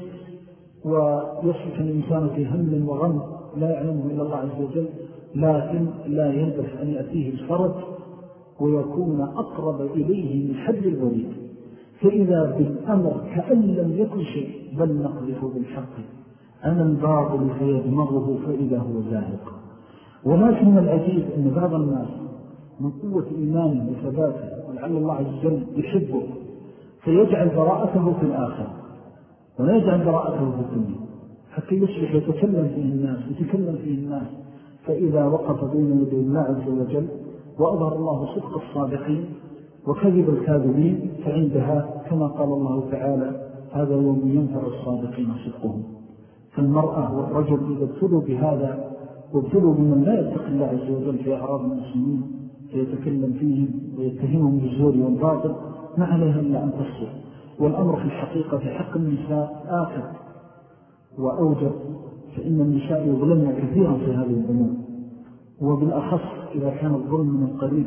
ويصبح الإنسان في هم وغم لا يعلمه إلا الله عز وجل لكن لا يلبس أن يأتيه الفرج ويكون أقرب إليه من حد الوريد فإذا بالأمر كأن لم يكن شيء بل نقذف بالحق. أنا الباطل فيدمغه فإذا هو زاهق. ولكن العجيب أن بعض الناس من قوة إيمانه وثباته ولعل الله عز وجل يحبه فيجعل براءته في الآخر ولا يجعل براءته في الدنيا. حتى يصبح يتكلم فيه الناس يتكلم فيه الناس. فإذا وقف بين يدي الله عز وجل وأظهر الله صدق الصادقين وكذب الكاذبين فعندها كما قال الله تعالى هذا يوم ينفع الصادقين صدقهم. فالمرأة والرجل إذا ابتلوا بهذا وابتلوا بمن لا يتق الله عز وجل في أعراض المسلمين فيتكلم فيهم ويتهمهم بالزور والباطل ما عليها إلا أن تصبر. والأمر في الحقيقة في حق النساء آخر. وأوجب فإن النساء يظلمن كثيرا في هذه الأمور. وبالأخص إذا كان الظلم من القريب.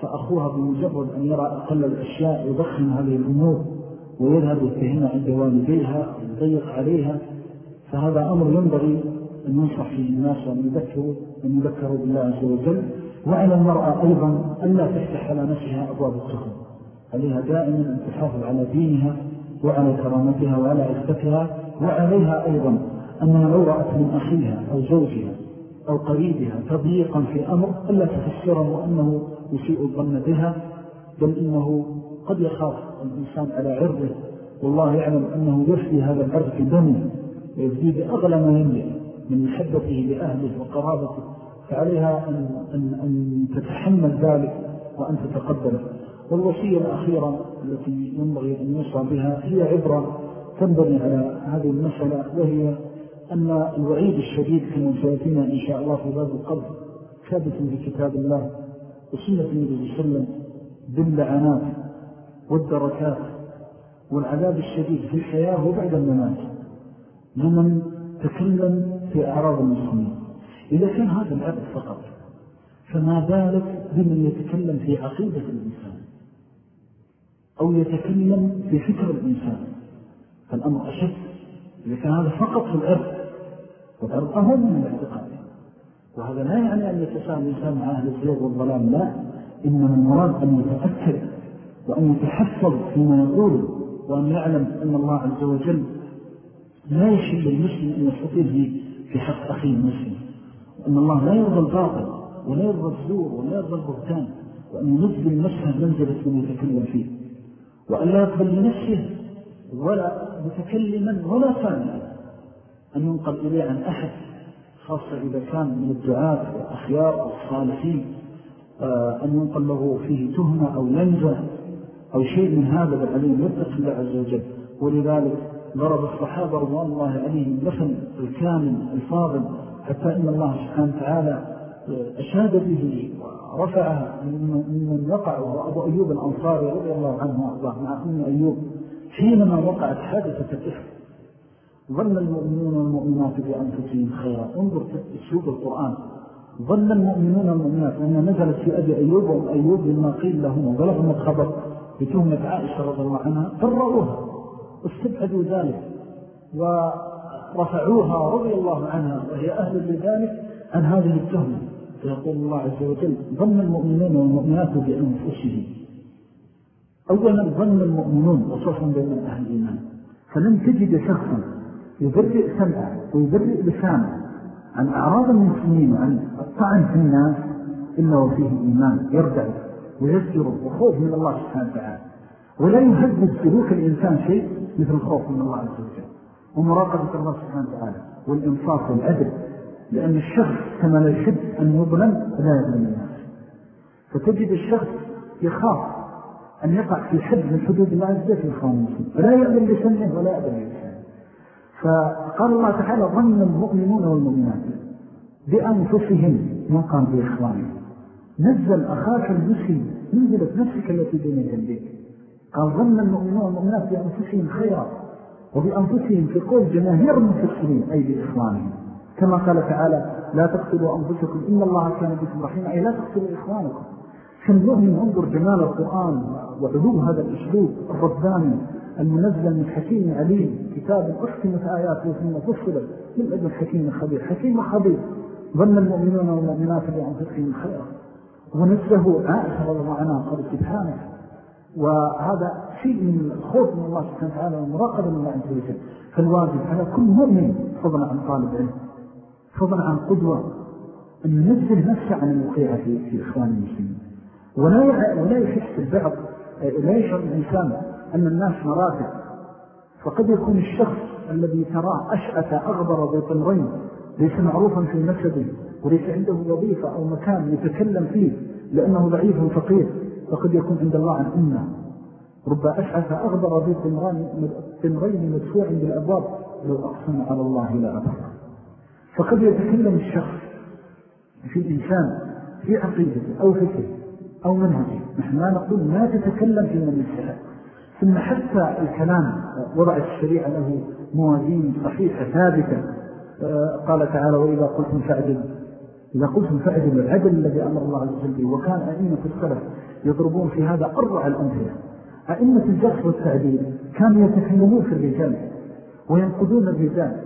فأخوها بمجرد أن يرى أقل الأشياء يضخم هذه الأمور ويذهب يتهمها عند والديها ويضيق عليها. فهذا أمر ينبغي أن ينصح فيه الناس وأن يذكروا, أن يذكروا بالله عز وجل. وعلى المرأة أيضا أن لا تفتح على نفسها أبواب التخم عليها دائما أن تحافظ على دينها وعلى كرامتها وعلى عزتها وعليها أيضا أنها لو رأت من أخيها أو زوجها أو قريبها تضييقا في أمر ألا تفسره أنه يسيء الظن بها بل إنه قد يخاف الإنسان على عرضه. والله يعلم أنه يفدي هذا العرض في دمه ويفدي بأغلى ما يملك من محبته لأهله وقرابته فعليها أن, أن, أن تتحمل ذلك وأن تتقبله. والوصية الأخيرة التي ينبغي أن يوصى بها هي عبرة تنبني على هذه المسألة وهي أن الوعيد الشديد كما سيأتينا إن شاء الله في باب القبر ثابت في كتاب الله وسنة النبي صلى الله عليه وسلم باللعنات والدركات والعذاب الشديد في الحياة وبعد الممات. لمن تكلم في أعراض المسلمين. إذا كان هذا العبد فقط فما بالك بمن يتكلم في عقيدة الإنسان؟ أو يتكلم في فكر الإنسان. فالأمر أشد كان هذا فقط في العرض والعرض أهم من الاعتقاد. وهذا لا يعني أن يتساهم الإنسان مع أهل الزيغ والظلام لا. إنما المراد أن يتأكد وأن يتحفظ فيما يقول وأن يعلم أن الله عز وجل لا يشل المسلم أن يستطيع في حق أخيه المسلم. وأن الله لا يرضى الباطل ولا يرضى الزور ولا يرضى البهتان وأن ينزل المسهد منزلة من يتكلم فيه. وأن لا يقبل لنفسه ولا متكلما ولا ثانيا أن ينقل إليه عن أحد خاصة إذا كان من الدعاة والأخيار والصالحين. آه، أن ينقل له فيه تهمة أو لنزة أو شيء من هذا بالعليم يتقى الله عز وجل. ولذلك ضرب الصحابة رضوان الله عليهم مثل الكامل الفاضل حتى إن الله سبحانه وتعالى أشاد به ورفعه من وقع أبو أيوب الأنصاري رضي الله عنه وأرضاه مع أم أيوب حينما وقعت حادثة الإفك ظن المؤمنون والمؤمنات بأنفسهم خيرا. انظر تسوق القرآن. ظن المؤمنون والمؤمنات وأنها نزلت في أبي أيوب وأم أيوب لما قيل لهم وبلغهم الخبر بتهمة عائشة رضي الله عنها فرروها واستبعدوا ذلك ورفعوها رضي الله عنها وهي أهل لذلك عن هذه التهمة. فيقول الله عز وجل ظن المؤمنون والمؤمنات بأنفسهم. أولا ظن المؤمنون وصفا بين أهل الإيمان. فلن تجد شخصا يبرئ سمعه ويبرئ لسانه عن أعراض المسلمين وعن الطعن في الناس إلا وفيه إيمان يردع ويسجر وخوف من الله سبحانه وتعالى. ولا يهدد سلوك الإنسان شيء مثل الخوف من الله عز وجل ومراقبة الله سبحانه وتعالى والإنصاف والعدل لأن الشخص كما لا يحب أن يظلم لا يظلم الناس. فتجد الشخص يخاف أن يقع في حد من حدود وجل في المسلم فلا يأذن لسمعه ولا يأذن لسمعه فقال الله تعالى ظن المؤمنون والمؤمنات بأنفسهم ما قام بإخوانهم نزل أخاك المسلم منزلت نفسك التي بين جنبك قال ظن المؤمنون والمؤمنات بأنفسهم خيرا وبأنفسهم في قول جماهير المفسرين أي بإخوانهم. كما قال تعالى لا تقتلوا أنفسكم إن الله كان بكم رحيم أي لا تقتلوا إخوانكم. فالمؤمن انظر جمال القرآن وعلو هذا الأسلوب الرباني المنزل من حكيم عليم كتاب أحكمت آياته ثم فصلت من أجل حكيم خبير. حكيم خبير. ظن المؤمنون والمؤمنات بأنفسهم خيرا. ونزه عائشة رضي الله عنها قال سبحانه وهذا شيء من الخوف من الله سبحانه وتعالى والمراقبة من الله عز وجل. فالواجب على كل مؤمن فضلا عن طالب علم. فضلا عن قدوة أن ينزل نفسه عن الوقيعة في, إخوان المسلمين. ولا ولا يحس البعض لا يشعر الإنسان أن الناس مراتب فقد يكون الشخص الذي تراه أشأت أغبر بطمرين ليس معروفا في نسبه وليس عنده وظيفة أو مكان يتكلم فيه لأنه ضعيف فقير. فقد يكون عند الله عن أمة. رب أشعث أغبر تمرين مدفوع بالأبواب. لو أقسم على الله لا أبر فقد يتكلم الشخص في الإنسان في عقيدته أو فكره أو منهجه. نحن لا نقول ما تتكلم في من ثم حتى الكلام وضعت الشريعة له موازين صحيحة ثابتة. قال تعالى وإذا قلتم فعدل إذا قلتم فعدل العدل الذي أمر الله عز وجل وكان أئمة السلف يضربون في هذا أروع الأمثلة. أئمة الجرح والتعديل كانوا يتكلمون في الرجال وينقذون الرجال.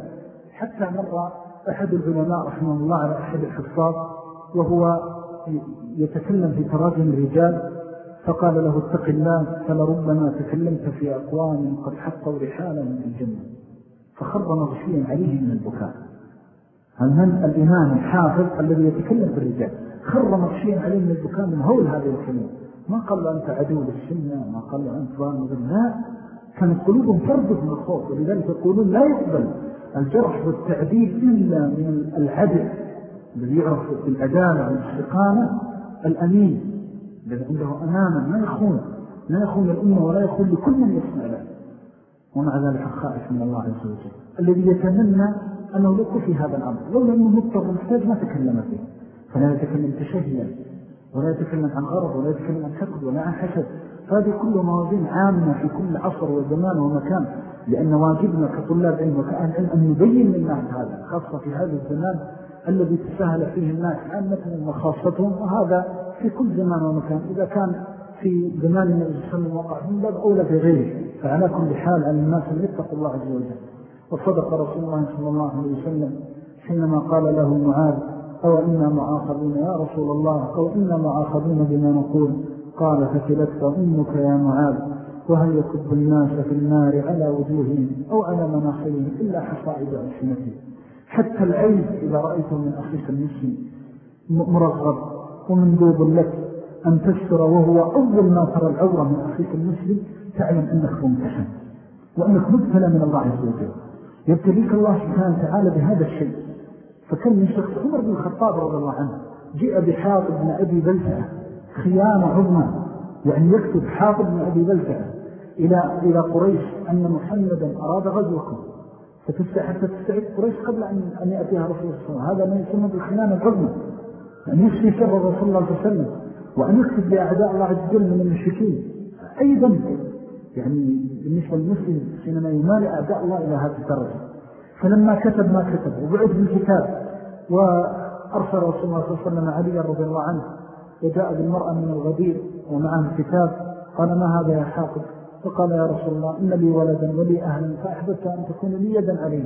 حتى مر أحد العلماء رحمه الله على أحد الحفاظ وهو يتكلم في تراجم الرجال فقال له اتق الله فلربما تكلمت في أقوام قد حطوا رحالا من الجنة فخر مغشيا عليه من البكاء. من الإمام الحافظ الذي يتكلم في الرجال خر مغشيا عليه من البكاء من هول هذه الكلمة؟ ما قال له أنت عدو للسنة ما قال له أنت ظالم لا كانت قلوبهم تربط من الخوف ولذلك يقولون لا يقبل. الجرح والتعديل إلا من العدل الذي يعرف بالعدالة والاستقامة الأمين الذي عنده أمانا ما يخون لا يخون الأمة ولا يخون لكل من يسمع له. ومع ذلك الخائف من الله عز وجل الذي يتمنى أنه لو في هذا الأمر لو أنه مضطر محتاج ما تكلم فيه. فلا يتكلم تشهيا ولا يتكلم عن غرض ولا يتكلم عن حقد ولا عن حسد. هذه كل موازين عامة في كل عصر وزمان ومكان لأن واجبنا كطلاب علم وكأهل علم أن نبين للناس هذا خاصة في هذا الزمان الذي تسهل فيه الناس عامتهم وخاصتهم وهذا في كل زمان ومكان. إذا كان في زمان النبي صلى الله عليه وسلم وقع من باب أولى في غيره فعلى كل حال على الناس أن يتقوا الله عز وجل. وصدق رسول الله صلى الله عليه وسلم حينما قال له معاذ أو إنا معاخذون يا رسول الله؟ أو إنا معاخذون بما نقول؟ قال فكلتك أمك يا معاذ وهل يكب الناس في النار على وجوههم أو على مناخرهم إلا حصائد ألسنتهم حتى العين إذا رأيته من أخيك المسلم مرغب ومندوب لك أن تستر وهو أول ما ترى العورة من أخيك المسلم تعلم أنك ممتحن وأنك مبتلى من الله عز وجل. يبتليك الله سبحانه وتعالى بهذا الشيء. فكم من شخص عمر بن الخطاب رضي الله عنه جاء بحاطب بن أبي بلسة خيانة عظمى يعني يكتب حاطب بن أبي بلسة إلى, إلى قريش أن محمدا أراد غزوكم. حتى تستعد قريش قبل أن يأتيها رسول الله هذا ما يسمى بالخيانة العظمى أن يشفي شر رسول الله صلى الله عليه وسلم وأن يكتب لأعداء الله عز وجل من المشركين. أيضا يعني بالنسبة للمسلم حينما يمال أعداء الله إلى هذه الدرجة. فلما كتب ما كتب. وبعث بالكتاب وأرسل رسول الله صلى الله عليه وسلم علي رضي الله عنه. وجاء بالمرأة من الغدير ومعه الكتاب قال ما هذا يا حافظ فقال يا رسول الله إن لي ولدا ولي أهلا فأحببت أن تكون لي يدا عليه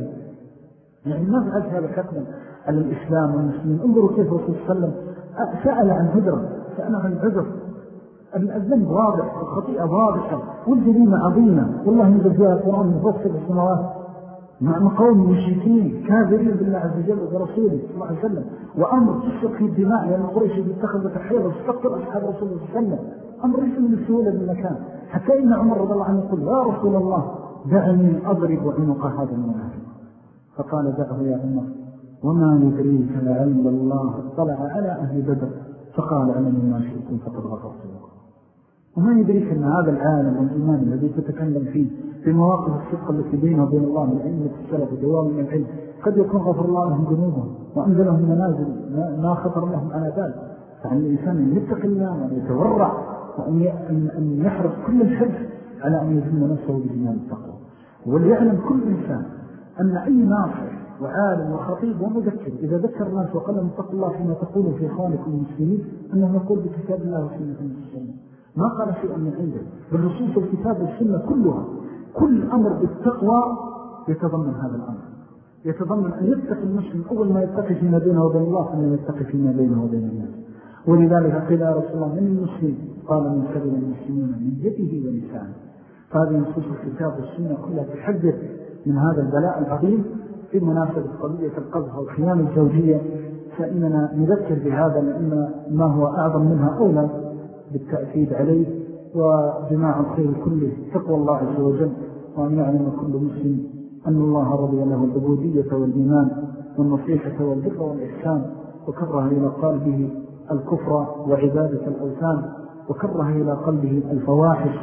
يعني ما فعلت هذا حكما على الإسلام والمسلمين انظروا كيف رسول الله سأل عن هجرة سأل عن عذر. الذنب واضح والخطيئة واضحة والجريمة عظيمة. والله ينزل فيها القرآن مفصل السماوات مع قوم مشركين كافرين بالله عز وجل ورسوله صلى الله عليه وسلم. وأمر تشرق في الدماء لأن قريش اتخذت حيض واستقتل أصحاب رسول الله صلى الله عليه وسلم. أمر ليس من السهولة بالمكان حتى إن عمر رضي الله عنه يقول يا رسول الله دعني أضرب عنق هذا المنافق فقال دعه يا عمر وما يدريك لعل الله اطلع على أهل بدر. فقال علم ما شئتم فقد غفرت لكم. وما يدريك أن هذا العالم والإيمان الذي تتكلم فيه في مواقف الصدق التي بينه وبين الله من علم السلف ودوام من العلم. قد يكون غفر الله لهم ذنوبهم وأنزلهم منازل ما خطر لهم على ذلك. فعن الإنسان أن يتق الله وأن يتورع وأن يحرص كل الحرص على أن يزم نفسه بجنان التقوى. وليعلم كل إنسان أن أي ناصر وعالم وخطيب ومذكر إذا ذكر الناس وقال اتقوا الله فيما تقولوا في إخوانكم المسلمين أنه يقول بكتاب الله وسنة المسلمين ما قال شيئا من عنده. نصوص الكتاب والسنة كلها كل أمر بالتقوى يتضمن هذا الأمر. يتضمن أن يتقي المسلم أول ما يتقي فيما بينه وبين الله أن يتقي فيما بينه وبين الناس. ولذلك قيل يا رسول الله من المسلم قال من سبيل المسلمين من يده ولسانه. فهذه نصوص الكتاب والسنة كلها تحذر من هذا البلاء العظيم في مناسبة قضية القذف والخيام الزوجية فإننا نذكر بهذا لأن ما هو أعظم منها أولى بالتأكيد عليه. وجماع الخير كله تقوى الله عز وجل وأن يعلم كل مسلم أن الله رضي له العبودية والإيمان والنصيحة والبر والإحسان وكره إلى قلبه الكفر وعبادة الأوثان وكره إلى قلبه الفواحش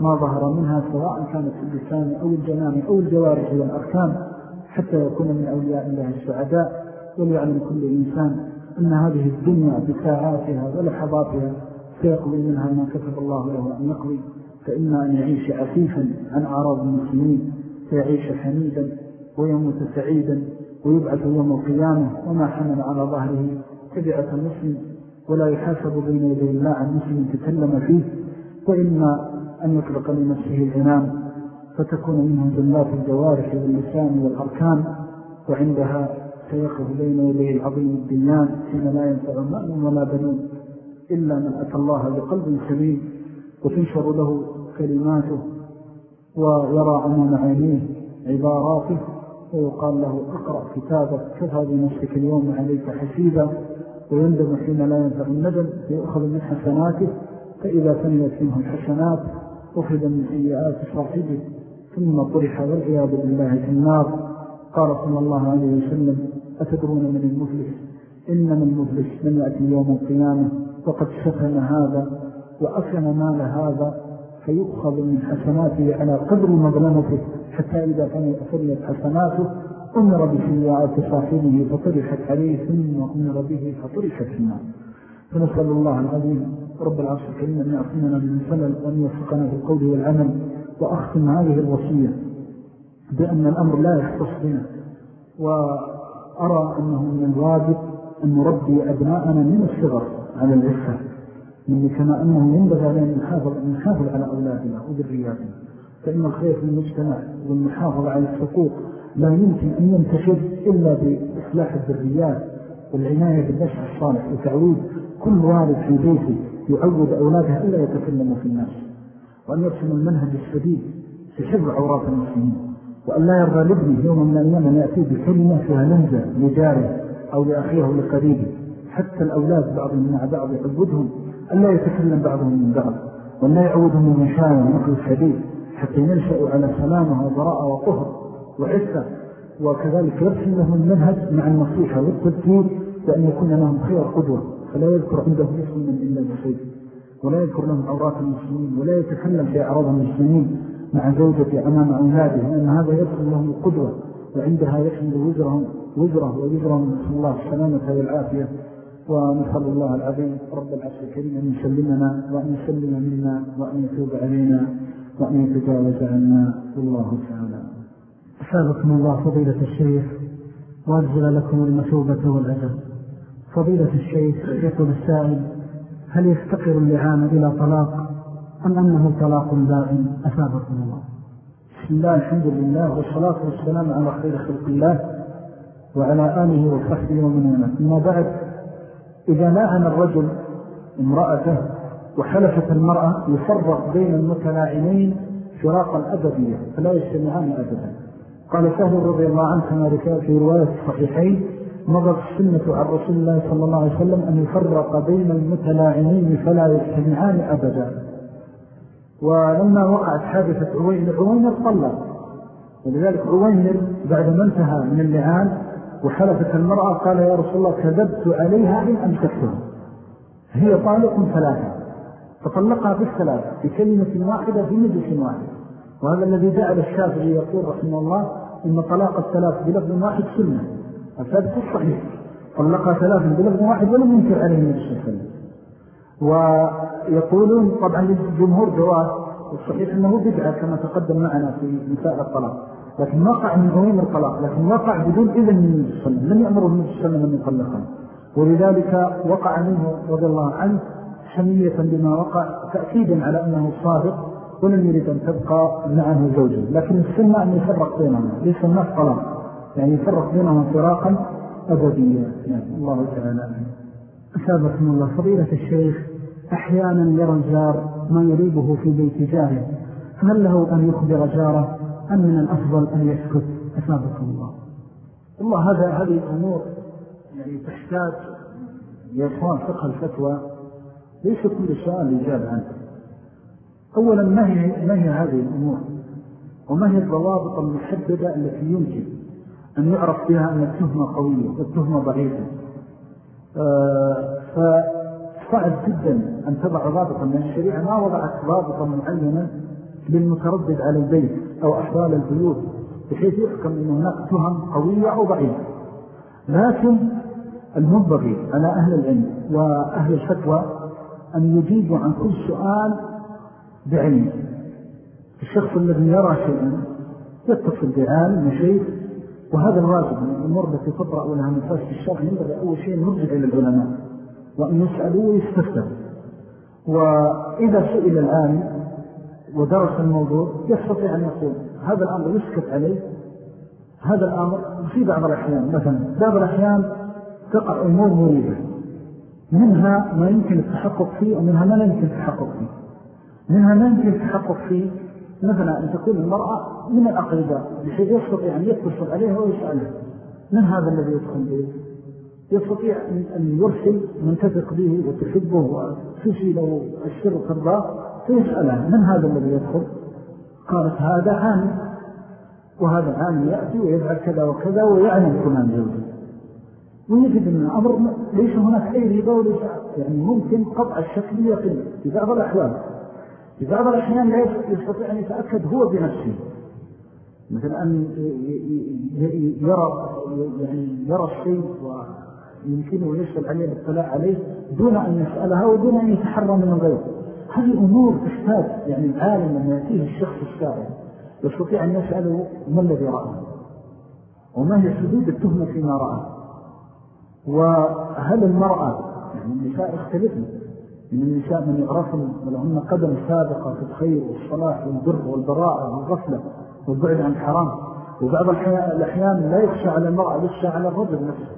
ما ظهر منها سواء كانت اللسان أو الجنان أو الجوارح والأركان حتى يكون من أولياء الله السعداء وليعلم كل إنسان أن هذه الدنيا بساعاتها ولحظاتها سيقضي منها ما كتب الله له أن يقضي فإما أن يعيش عفيفا عن أعراض المسلمين فيعيش حميدا ويموت سعيدا ويبعث يوم القيامة وما حمل على ظهره تبعة المسلم ولا يحاسب بين يدي الله عن مسلم تكلم فيه. وإما أن يطلق لنفسه العنام فتكون منه ذلات الجوارح واللسان والأركان وعندها سيقف بين يديه العظيم الدنيان حين لا ينفع مال ولا بنون. إلا من أتى الله بقلب سليم وتنشر له كلماته ويرى أمام عينيه عباراته ويقال له اقرأ كتابك كفى بنفسك اليوم عليك حسيبا ويندم حين لا ينفع الندم فيأخذ من حسناته فإذا فنيت منه الحسنات أخذ من سيئات صاحبه ثم طرح والعياذ بالله في النار. قال صلى الله عليه وسلم أتدرون من المفلس؟ إنما المفلس من يأتي يوم القيامة. وقد شفن هذا وأكل مال هذا فيؤخذ من حسناته على قدر مظلمته حتى إذا فنيت حسناته أمر بسيئات صاحبه فطرحت عليه ثم أمر به فطرحت في فنسأل الله العظيم رب العرش الكريم أن يعطينا من الفلل وأن يوفقنا في القول والعمل وأختم هذه الوصية بأن الأمر لا يختص بنا. وأرى أنه من الواجب أن نربي أبناءنا من الصغر. على العفة من كما أنه ينبغى علينا نحافظ على أولادنا وذرياتنا. فإن الخير في المجتمع والمحافظة على الحقوق لا يمكن أن ينتشر إلا بإصلاح الذريات والعناية بالنشر الصالح وتعويد كل والد في بيته يعود أولاده إلا يتكلموا في الناس. وأن يرسم المنهج السديد في حفظ عورات المسلمين. وأن لا يرضى لابنه يوم من الأيام أن يأتي بكلمة فيها لنزة لجاره أو لأخيه أو لقريبه. حتى الأولاد بعضهم مع بعض يعودهم أن لا يتكلم بعضهم من بعض وأن لا يعودهم من مشاعر ونقل الشديد حتى ينشأوا على سلامة وضراء وطهر وعفة وكذلك يرسل لهم المنهج مع النصيحة والتذكير بأن يكون لهم خير قدوة فلا يذكر عنده مسلما إلا بخير ولا يذكر لهم عورات المسلمين ولا يتكلم في أعراض المسلمين مع زوجته أمام أولاده لأن هذا يدخل لهم القدوة وعندها يحمل وزرهم وزره ووزرهم نسأل الله السلامة والعافية. ونسأل الله العظيم رب العرش الكريم أن يسلمنا وأن يسلم منا وأن يتوب علينا وأن يتجاوز عنا والله تعالى. أسابقكم الله فضيلة الشيخ وأجزل لكم المثوبة والأجر فضيلة الشيخ يقول السائل هل يفتقر اللعان إلى طلاق أم أنه طلاق دائم؟ أثابكم الله. بسم الله الحمد لله والصلاة والسلام على خير خلق الله وعلى آله وصحبه ومن أما بعد إذا لعن الرجل امرأته وحلفت المرأة يفرق بين المتلاعنين فراقا أبدية فلا يجتمعان أبدا. قال سهل رضي الله عنه كما في رواية الصحيحين مضت السنة عن رسول الله صلى الله عليه وسلم أن يفرق بين المتلاعنين فلا يجتمعان أبدا. ولما وقعت حادثة عوينر عوينر طلق. ولذلك عوينر بعد ما انتهى من اللعان وحلفت المرأة قال يا رسول الله كذبت عليها إن أمسكتها. هي طالق ثلاثة فطلقها بالثلاثة بكلمة واحدة في مجلس واحد. وهذا الذي جعل الشافعي يقول رحمه الله إن طلاق الثلاث بلفظ واحد سنة. الثالث الصحيح طلقها ثلاثا بلفظ واحد ولم ينكر عليه النبي صلى الله عليه وسلم. ويقولون طبعا للجمهور جواز والصحيح أنه بدعة كما تقدم معنا في مسائل الطلاق. لكن وقع من عموم الطلاق لكن وقع بدون إذن من النبي صلى الله عليه وسلم لم يأمره النبي صلى الله عليه وسلم أن ولذلك وقع منه رضي الله عنه حمية بما وقع تأكيدا على أنه صادق ولم يريد أن تبقى معه زوجه لكن السنة أن يفرق بينهم ليس الناس طلاق. يعني يفرق بينهم فراقا أبديا. يعني الله تعالى أسابقكم الله. فضيلة الشيخ أحيانا يرى الجار ما يريبه في بيت جاره. فهل له أن يخبر جاره؟ أم من الأفضل أن يسكت أسابقكم الله. والله هذا هذه الأمور يعني تحتاج يا إخوان فقه الفتوى ليس كل سؤال يجاب عنه. أولا ما هي, ما هي هذه الأمور؟ وما هي الضوابط المحددة التي يمكن أن يعرف بها أن التهمة قوية والتهمة ضعيفة؟ آه، فصعب جدا أن تضع ضابطا من الشريعة ما وضعت ضابطا معينا للمتردد على البيت. أو أحوال البيوت بحيث يحكم أن هناك تهم قوية أو ضعيفة. لكن المنبغي على أهل العلم وأهل الفتوى أن يجيبوا عن كل سؤال بعلم. الشخص الذي يرى شيئا يتصل بعالم وشيء وهذا الواجب من الأمور التي تطرأ لها نفاس في الشرح ينبغي أول شيء نرجع إلى العلماء وأن يسألوا ويستفتر وإذا سئل الآن ودرس الموضوع يستطيع أن يقول هذا الأمر يسكت عليه هذا الأمر في بعض الأحيان مثلا بعض الأحيان تقع أمور مريبة منها ما يمكن التحقق فيه ومنها ما لا يمكن التحقق فيه. منها ما يمكن التحقق فيه مثلا أن تكون المرأة من الأقرباء بحيث يستطيع أن يتصل عليها ويسألها من هذا الذي يدخل به؟ يستطيع أن يرسل من تثق به وتحبه وتسي له السر ترضاه فيسألها من هذا الذي يدخل؟ قالت هذا عامل وهذا عامل يأتي ويفعل كذا وكذا ويعلم كمان زوجه ويجد أن الأمر ليس هناك أي ربا وليس يعني ممكن قطع الشكل يقل في بعض الأحوال في بعض الأحيان لا يستطيع أن يتأكد هو بنفسه. مثل أن يرى, يعني يرى الشيء ويمكنه يسأل عليه الاطلاع عليه دون أن يسألها ودون أن يتحرى من الغير هذه أمور تحتاج يعني العالم لما يأتيه الشخص السائل يستطيع أن يسأله ما الذي رأى؟ وما هي حدود التهمة فيما رأى؟ وهل المرأة يعني النساء اختلفنا من النساء من يعرفن ولهن قدم سابقة في الخير والصلاح والبر والبراءة والغفلة والبعد عن الحرام. وبعض الأحيان لا يخشى على المرأة يخشى على الرجل نفسه.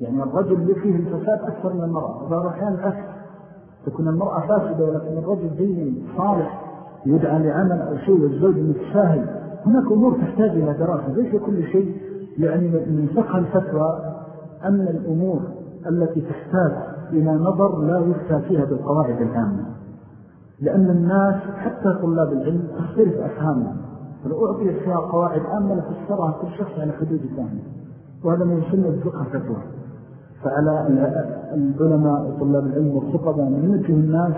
يعني الرجل اللي فيه الفساد أكثر من المرأة. وبعض الأحيان العكس. تكون المرأة فاسدة ولكن الرجل ديني صالح يدعى لعمل أو شيء والزوج متساهل. هناك أمور تحتاج إلى دراسة ليس كل شيء. يعني من فقه الفتوى أن الأمور التي تحتاج إلى نظر لا يفتى فيها بالقواعد العامة. لأن الناس حتى طلاب العلم تختلف أفهامهم. فلو أعطي فيها قواعد عامة لفسرها كل شخص على حدود فهمه وهذا من سنة الفقه فتوى فعلى العلماء وطلاب العلم والخطبة من يوجه الناس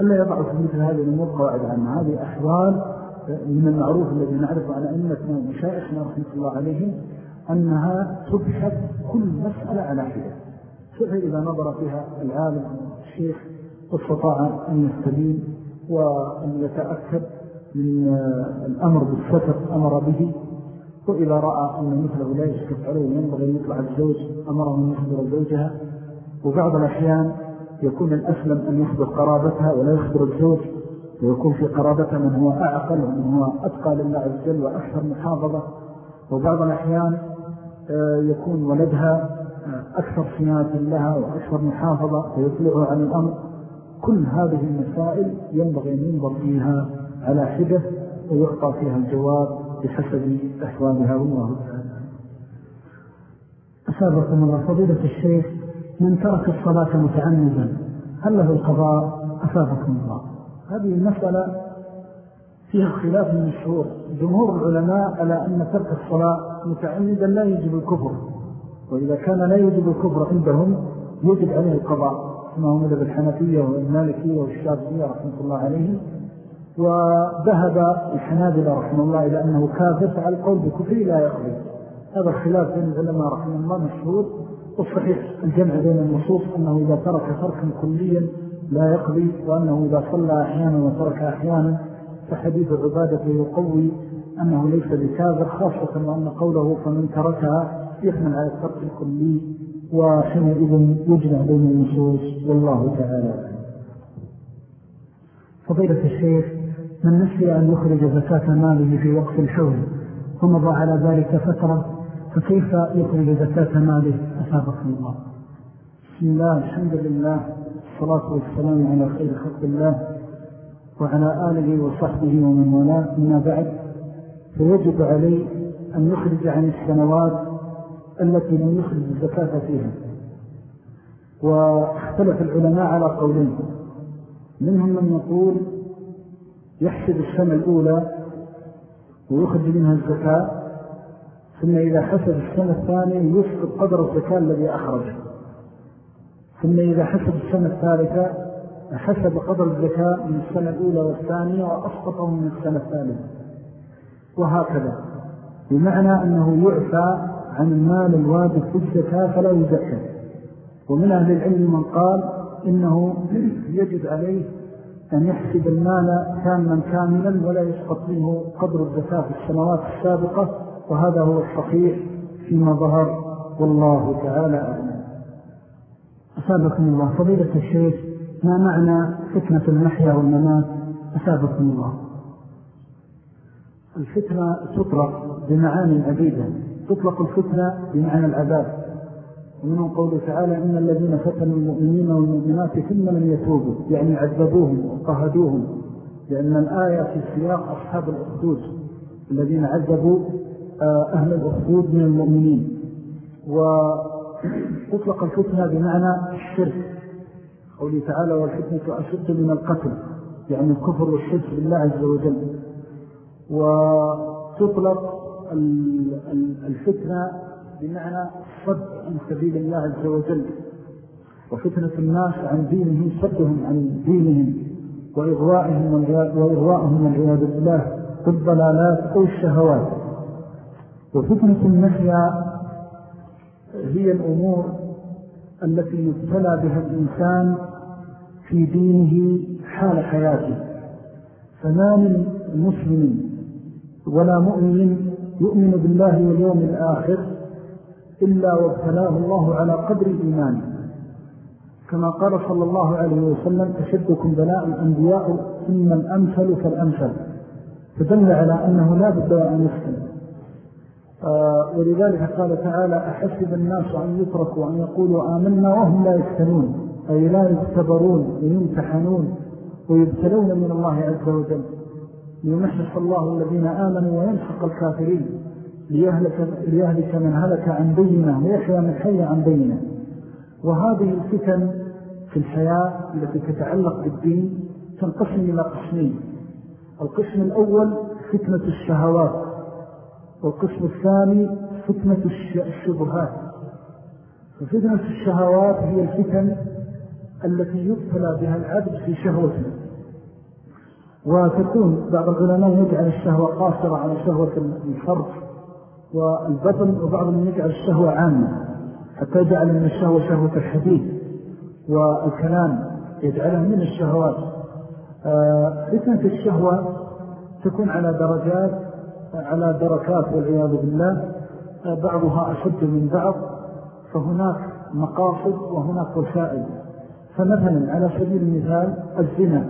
ألا يضعوا في مثل هذه الأمور قواعد عنها هذه أحوال من المعروف الذي نعرف على أئمتنا ومشائخنا رحمة الله عليهم أنها تبحث كل مسألة على حدة. فإذا إذا نظر فيها العالم الشيخ استطاع أن يستبين وأن يتأكد من الأمر بالستر أمر به. وإذا رأى أن لا يشكف عليه ينبغي أن يطلع الزوج أمره أن يخبر زوجها. وبعض الأحيان يكون الأسلم أن يخبر قرابتها ولا يخبر الزوج ويكون في قرابتها من هو أعقل ومن هو أتقى لله عز وجل وأكثر محافظة. وبعض الأحيان آه، يكون ولدها آه، أكثر صيانة لها وأكثر محافظة فيطلعه عن الأمر. كل هذه المسائل ينبغي أن ينظر فيها على حدة ويعطى فيها الجواب. بحسب أحوالها والله تعالى أسابقكم الله فضيلة الشيخ من ترك الصلاة متعمدا هل له القضاء؟ أسابقكم الله. هذه المسألة فيها خلاف مشهور جمهور العلماء على أن ترك الصلاة متعمدا لا يجب الكفر وإذا كان لا يجب الكفر عندهم يجب عليه القضاء كما هو مذهب الحنفية والمالكية والشافعية رحمة الله عليهم. وذهب الحنابلة رحمه الله إلى أنه كافر فعلى القول بكفره لا يقضي. هذا الخلاف بين العلماء رحمه الله مشهور والصحيح. الجمع بين النصوص أنه إذا ترك تركا كليا لا يقضي وأنه إذا صلى أحيانا وترك أحيانا فحديث عبادة يقوي أنه ليس بكافر خاصة وأن قوله فمن تركها يحمل على الترك الكلي وحينئذ يجمع بين النصوص. والله تعالى فضيلة الشيخ من نسي أن يخرج زكاة ماله في وقت الحول ومضى على ذلك فترة فكيف يخرج زكاة ماله؟ أسابقه الله. بسم الله الحمد لله الصلاة والسلام على خير خلق الله وعلى آله وصحبه ومن والاه. من بعد فيجب عليه أن يخرج عن السنوات التي لم يخرج الزكاة فيها. واختلف العلماء على قولين منهم من يقول يحسب السنة الأولى ويخرج منها الزكاة ثم إذا حسب السنة الثانية يسقط قدر الزكاة الذي أخرجه. ثم إذا حسب السنة الثالثة حسب قدر الزكاة من السنة الأولى والثانية وأسقطه من السنة الثالثة. وهكذا. بمعنى أنه يعفى عن المال الواجب في الزكاة فلا يزكى. ومن أهل العلم من قال إنه يجب عليه أن يحسب المال كاملا كاملا ولا يسقط منه قدر الزكاة في السنوات السابقة وهذا هو الصحيح فيما ظهر والله تعالى أعلم. أسابقكم الله. فضيلة الشيخ ما معنى فتنة المحيا والممات؟ أسابقكم الله. الفتنة تطلق بمعاني عديدة. تطلق الفتنة بمعنى العذاب ومنهم قوله تعالى إن الذين فتنوا المؤمنين والمؤمنات ثم لم يتوبوا يعني عذبوهم وقهدوهم لأن الآية في سياق أصحاب الأخدود الذين عذبوا آه، أهل الأخدود من المؤمنين. وتطلق الفتنة بمعنى الشرك قوله تعالى والفتنة أشد من القتل يعني الكفر والشرك بالله عز وجل. وتطلق الفتنة بمعنى صد عن سبيل الله عز وجل. وفتنة الناس عن دينهم صدهم عن دينهم وإغوائهم والعياذ بالله بالضلالات أو الشهوات. وفتنة المحيا هي الأمور التي يبتلى بها الإنسان في دينه حال حياته. فما من مسلم ولا مؤمن يؤمن بالله واليوم الآخر إلا وابتلاه الله على قدر إيمانه كما قال صلى الله عليه وسلم أشدكم بلاء الأنبياء ثم الأمثل فالأمثل فدل على أنه لا بد أن يفتن. آه، ولذلك قال تعالى أحسب الناس أن يتركوا أن يقولوا آمنا وهم لا يفتنون أي لا يختبرون ويمتحنون ويبتلون من الله عز وجل. ليمحص الله الذين آمنوا وينفق الكافرين. ليهلك, ليهلك من هلك عن بينة ويحيى من حي عن بينة. وهذه الفتن في الحياة التي تتعلق بالدين تنقسم إلى قسمين. القسم الأول فتنة الشهوات والقسم الثاني فتنة الشبهات. ففتنة الشهوات هي الفتن التي يبتلى بها العبد في شهوته. وتكون بعض العلماء يجعل الشهوة قاصرة على شهوة الفرد والبطن وبعضهم يجعل الشهوة عامة حتى يجعل من الشهوة شهوة الحديث والكلام يجعلها من الشهوات. آه، فتنة الشهوة تكون على درجات على دركات والعياذ بالله. آه، بعضها أشد من بعض فهناك مقاصد وهناك وسائل. فمثلا على سبيل المثال الزنا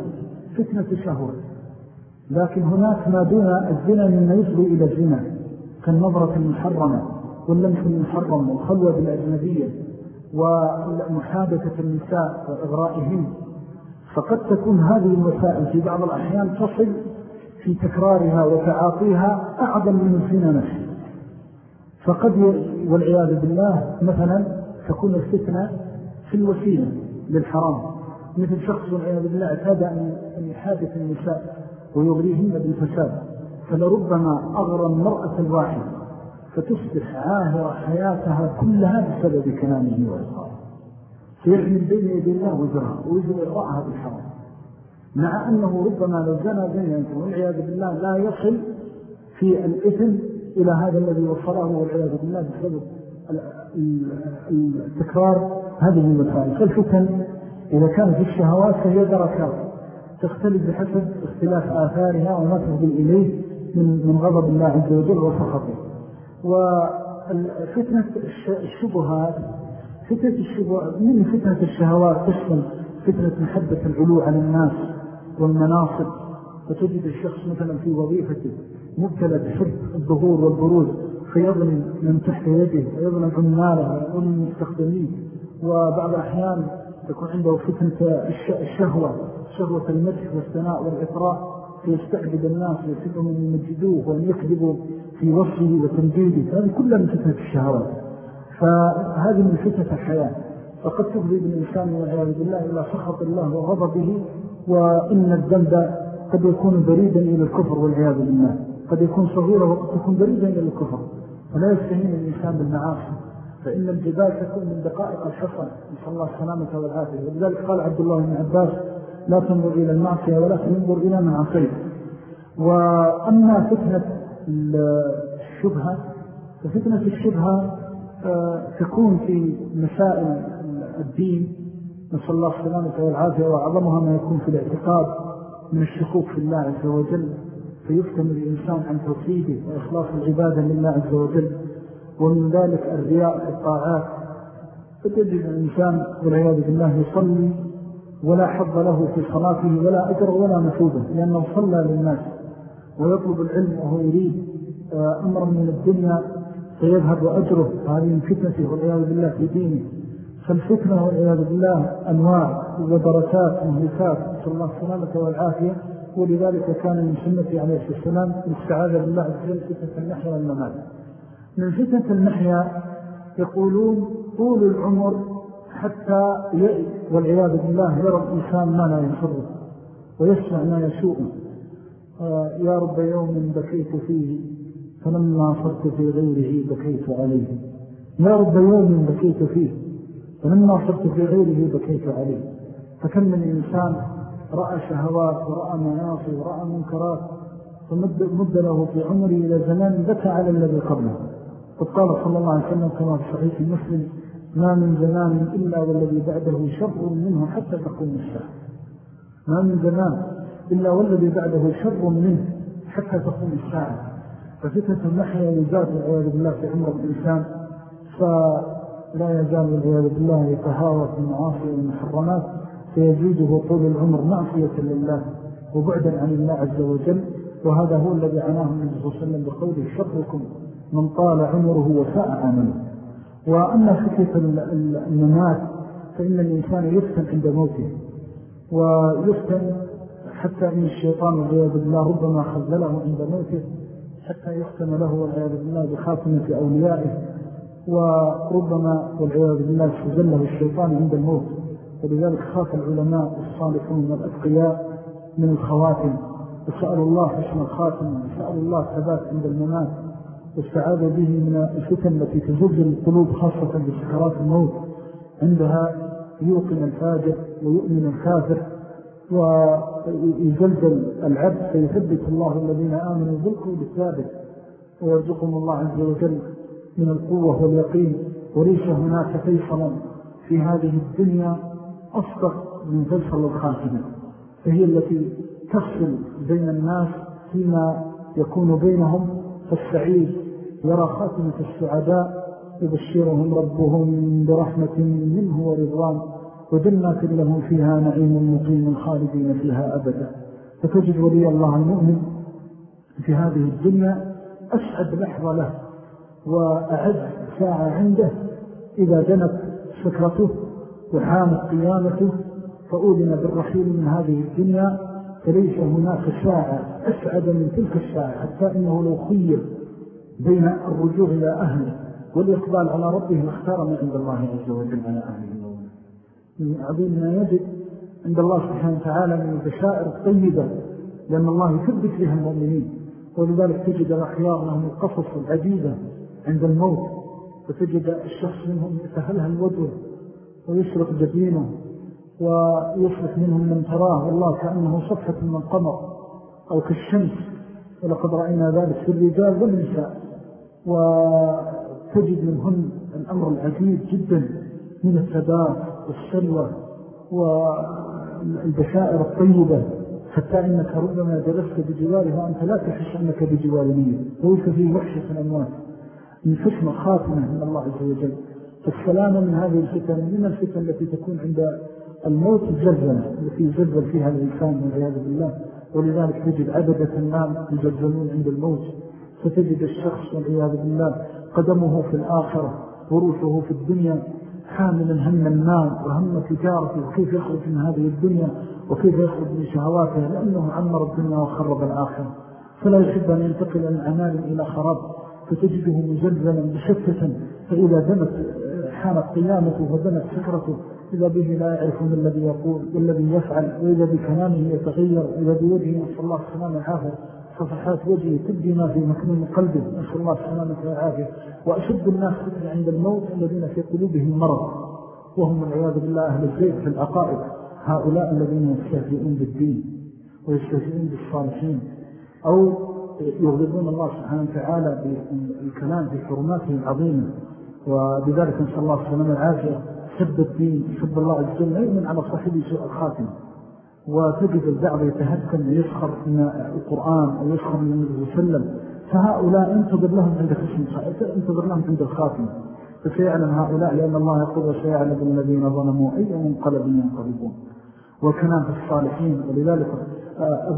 فتنة شهوة. لكن هناك ما دون الزنا مما يفضي إلى الزنا. كالنظرة المحرمة واللمس المحرم والخلوة بالأجنبية ومحادثة النساء وإغرائهن فقد تكون هذه الوسائل في بعض الأحيان تصل في تكرارها وتعاطيها أعظم من الزنا نفسه. فقد والعياذ بالله مثلا تكون الفتنة في الوسيلة للحرام. مثل شخص والعياذ بالله اعتاد أن يحادث النساء ويغريهن بالفساد. فلربما أغرى المرأة الواحدة فتصبح عاهرة حياتها كلها بسبب كلامه وإصاره فيحمل بين يدي الله وزرها ويزر إغراءها بالحرام. مع أنه ربما لو زنى زنيا والعياذ بالله لا يصل في الإثم إلى هذا الذي وصله والعياذ بالله بسبب التكرار. هذه المسائل فالفتن إذا كانت في الشهوات فهي دركات تختلف بحسب اختلاف آثارها وما تهدي إليه. من, من غضب الله عز وجل وسخطه وفتنة الشبهات فتنة الشبهات من فتنة الشهوات تشمل فتنة محبة العلو على الناس والمناصب. فتجد الشخص مثلا في وظيفته مبتلى بحب الظهور والبروز فيظلم من تحت يده ويظلم عماله ويظلم المستخدمين وبعض الأحيان تكون عنده فتنة الشهوة شهوة المدح والثناء والإطراء. فيستعبد الناس ويسبهم أن يمجدوه وأن يكذبوا في وصفه وتمجيده. هذه كلها من فتنة الشهوات. فهذه من فتنة الحياة. فقد تفضي بالإنسان والعياذ بالله إلى سخط الله وغضبه وإن الذنب قد يكون بريدا إلى الكفر والعياذ بالله. قد يكون صغيرا وقد يكون بريدا إلى الكفر. فلا يستهين الإنسان بالمعاصي. فإن الجبال تكون من دقائق الحصن نسأل الله السلامة والعافية. ولذلك قال عبد الله بن عباس لا تنظر إلى المعصية ولا تنظر إلى من عصيت وأما فتنة الشبهة ففتنة الشبهة آه، تكون في مسائل الدين. نسأل الله السلامة والعافية وأعظمها ما يكون في الاعتقاد من الشكوك في الله عز وجل. فيفتن الإنسان عن توحيده وإخلاص العبادة لله عز وجل. ومن ذلك الرياء في الطاعات. فتجد الإنسان والعياذ بالله يصلي ولا حظ له في صلاته ولا أجر ولا نفوذه لأنه صلى للناس ويطلب العلم وهو يريد آه، أمرا من الدنيا فيذهب أجره. هذه من فتنته والعياذ بالله في دينه. فالفتنة والعياذ بالله أنواع ودركات ومهلكات نسأل الله السلامة والعافية. ولذلك كان من سنة عليه السلام الاستعاذة بالله عز فتنة النحيا والممات. من فتنة النحيا يقولون طول العمر حتى والعياذ بالله يرى الإنسان ما لا ينصره ويسمع ما يسوءه آه، يا رب يوم بكيت فيه فلما صرت في غيره بكيت عليه. يا رب يوم بكيت فيه فلما صرت في غيره بكيت عليه. فكم من إنسان رأى شهوات ورأى مناصي ورأى منكرات فمد له في عمره إلى زمان بكى على الذي قبله. قد قال صلى الله عليه وسلم كما في صحيح المسلم ما من زمان إلا والذي بعده شر منه حتى تقوم الساعة. ما من زمان إلا والذي بعده شر منه حتى تقوم الساعة. ففتنة المحيا لذات العياذ بالله في عمر الإنسان لا يزال والعياذ بالله يتهاوى في المعاصي والمحرمات فيزيده طول العمر معصية لله وبعدا عن الله عز وجل. وهذا هو الذي عناه النبي صلى الله عليه وسلم بقوله شركم من طال عمره وساء عمله. وأما فكرة الممات فإن الإنسان يفتن عند موته ويفتن حتى إن الشيطان والعياذ بالله ربما خذله عند موته حتى يختم له والعياذ بالله بخاتمة أوليائه وربما والعياذ بالله خذله الشيطان عند الموت. ولذلك خاف العلماء الصالحون والأتقياء من الخواتم. وسأل الله حسن الخاتم وسأل الله ثبات عند الممات. واستعاذ به من الفتن التي تزلزل القلوب خاصة بسكرات الموت. عندها يوقن الفاجر ويؤمن الكافر ويزلزل العبد. فيثبت الله الذين آمنوا بالقول الثابت ويرزقهم الله عز وجل من القوة واليقين وليس هناك فيصلا في هذه الدنيا أصدق من فيصل الخاتمة فهي التي تفصل بين الناس فيما يكون بينهم فالسعيد خاتمة السعداء يبشرهم ربهم برحمة منه ورضوان وجنات لهم فيها نعيم مقيم خالدين فيها أبدا. فتجد ولي الله المؤمن في هذه الدنيا أسعد لحظة له وأعز ساعة عنده. إذا دنت سكرته وحامت قيامته فأولنا بالرحيل من هذه الدنيا فليس هناك ساعة أسعد من تلك الساعة حتى إنه لو خير بين الرجوع إلى أهله والإقبال على ربه اختار ما عند الله عز وجل على أهله من عظيم ما يجد عند الله سبحانه وتعالى من البشائر الطيبة لأن الله يثبت بها المؤمنين ولذلك تجد الأخيار لهم القصص العديدة عند الموت وتجد الشخص منهم يتهلها الوجه ويشرق جبينه. ويصبح منهم من تراه. والله كأنه صفحة من قمر أو كالشمس ولقد رأينا ذلك في الرجال والنساء. وتجد منهن الأمر العجيب جدا من الثبات والسلوى والبشائر الطيبة. حتى إنك ربما جلست بجواره وأنت لا تحس أنك بجوارنية ليس فيه وحشة الأموات. من حسن خاتمة من الله عز وجل. فالسلامة من هذه الفتن من الفتن التي تكون عند الموت الزلزلة التي يزلزل فيها الإنسان والعياذ بالله. ولذلك تجد عبدة النام يزلزلون عند الموت. فتجد الشخص والعياذ بالله قدمه في الآخرة وروحه في الدنيا. حاملا هم النام وهم تجارته وكيف يخرج من هذه الدنيا وكيف يخرج من شهواته لأنه عمر الدنيا وخرب الآخرة. فلا يحب أن ينتقل من عمال إلى خراب فتجده مزلزلا بشتة فإذا دمت حانت قيامته ودمت سكرته إذا به لا يعرف من الذي يقول والذي يفعل وإذا بكلامه يتغير وإذا بوجهه نسأل الله السلام العافية صفحات وجهه تبدي ما في مكنون قلبه نسأل الله السلامة والعافية. وأشد الناس فتنة عند الموت الذين في قلوبهم مرض وهم العياذ بالله أهل الزيت في العقائد هؤلاء الذين يستهزئون بالدين ويستهزئون بالصالحين أو يغضبون الله سبحانه وتعالى بالكلام في حرماته العظيمة. وبذلك نسأل الله السلامة والعافية سب الدين سب الله عز وجل يؤمن على صاحبه سوء الخاتمة. وتجد البعض يتهكم ويسخر من القرآن أو يسخر من النبي وسلم. فهؤلاء انتظر لهم عند خشم انتظر لهم عند الخاتمة. فسيعلم هؤلاء لأن الله يقول وسيعلم الذين ظلموا أي منقلب ينقلبون. وكلام في الصالحين ولذلك آه،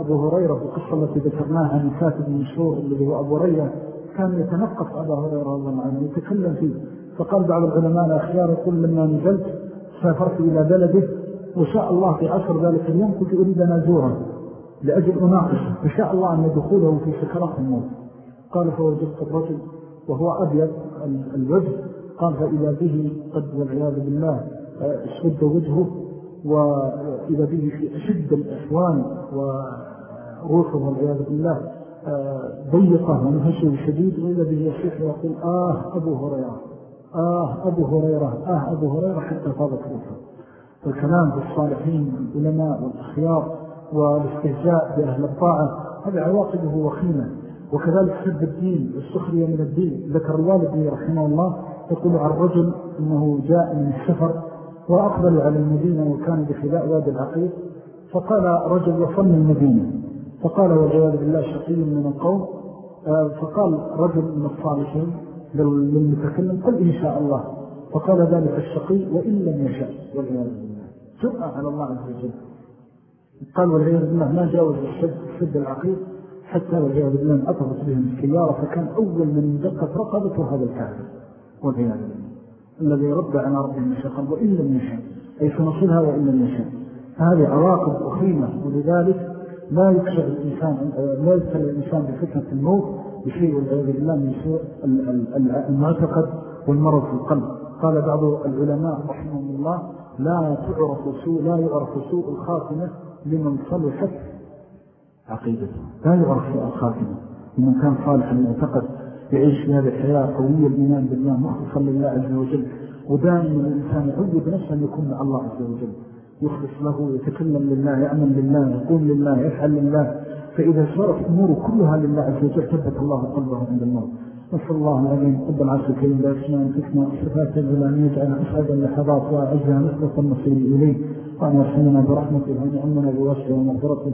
أبو هريرة في القصة التي ذكرناها عن كاتب المشهور الذي هو أبو ريا كان يتنقص أبا هريرة رضي الله عنه يتكلم فيه. فقال بعض العلماء الأخيار يقول لما نزلت سافرت إلى بلده وشاء الله في عصر ذلك اليوم كنت أريد أن أزوره لأجل أناقشه فشاء الله أن يدخوله في سكرات الموت. قال فوجدت الرجل وهو أبيض الوجه قال فإذا به قد والعياذ بالله اسود وجهه وإذا به في أشد الأحوان وروحه والعياذ بالله. ضيقة ومهشه شديد وإذا به يصيح ويقول آه أبو هريرة آه أبو هريرة آه أبو هريرة حتى فاضت روحه الكلام بالصالحين والعلماء والأخيار والاستهزاء بأهل الطاعة هذه عواقبه وخيمة. وكذلك سب الدين والسخرية من الدين. ذكر الوالدي رحمه الله يقول عن رجل أنه جاء من السفر وأقبل على المدينة وكان بخلاء واد العقيق فقال رجل وصلنا المدينة. فقال والعياذ بالله شقي من القوم. آه، فقال رجل من الصالحين للمتكلم قل إن شاء الله. فقال ذلك الشقي وإن لم يشاء والعياذ بالله. جرأة على الله عز وجل. قال والعياذ بالله ما جاوز الشد الشد العقيد حتى والعياذ بالله أطرت بهم السيارة فكان أول من دقت رقبته هذا الكافر. والعياذ بالله. الذي رد على ربه المشاء وإن لم يشاء أي سنصلها وإن لم يشاء هذه عواقب أخيمة. ولذلك لا يكشف الإنسان لا يكشف الإنسان بفتنة الموت بشيء والعياذ بالله من سوء المعتقد والمرض في القلب. قال بعض العلماء رحمه الله لا تعرف سوء لا يعرف سوء الخاتمة لمن صلحت عقيدته. لا يعرف سوء الخاتمة لمن كان صالحا المعتقد يعيش في هذه الحياة قوية الإيمان بالله مخلصا لله عز وجل. ودائما الإنسان يعود بنفسه أن يكون مع الله عز وجل. يخلص له يتكلم لله يعمل لله يقوم لله يفعل لله. فإذا صارت أموره كلها لله عز وجل ثبت الله قلبه عند الموت نسأل الله العظيم قد العرش الكريم بأسماء الفتنة وصفات أن يجعل أسعد اللحظات وأعزها نسبة المصير إليه. وأن يرحمنا برحمته وأن يعمنا بواسعه ومغفرته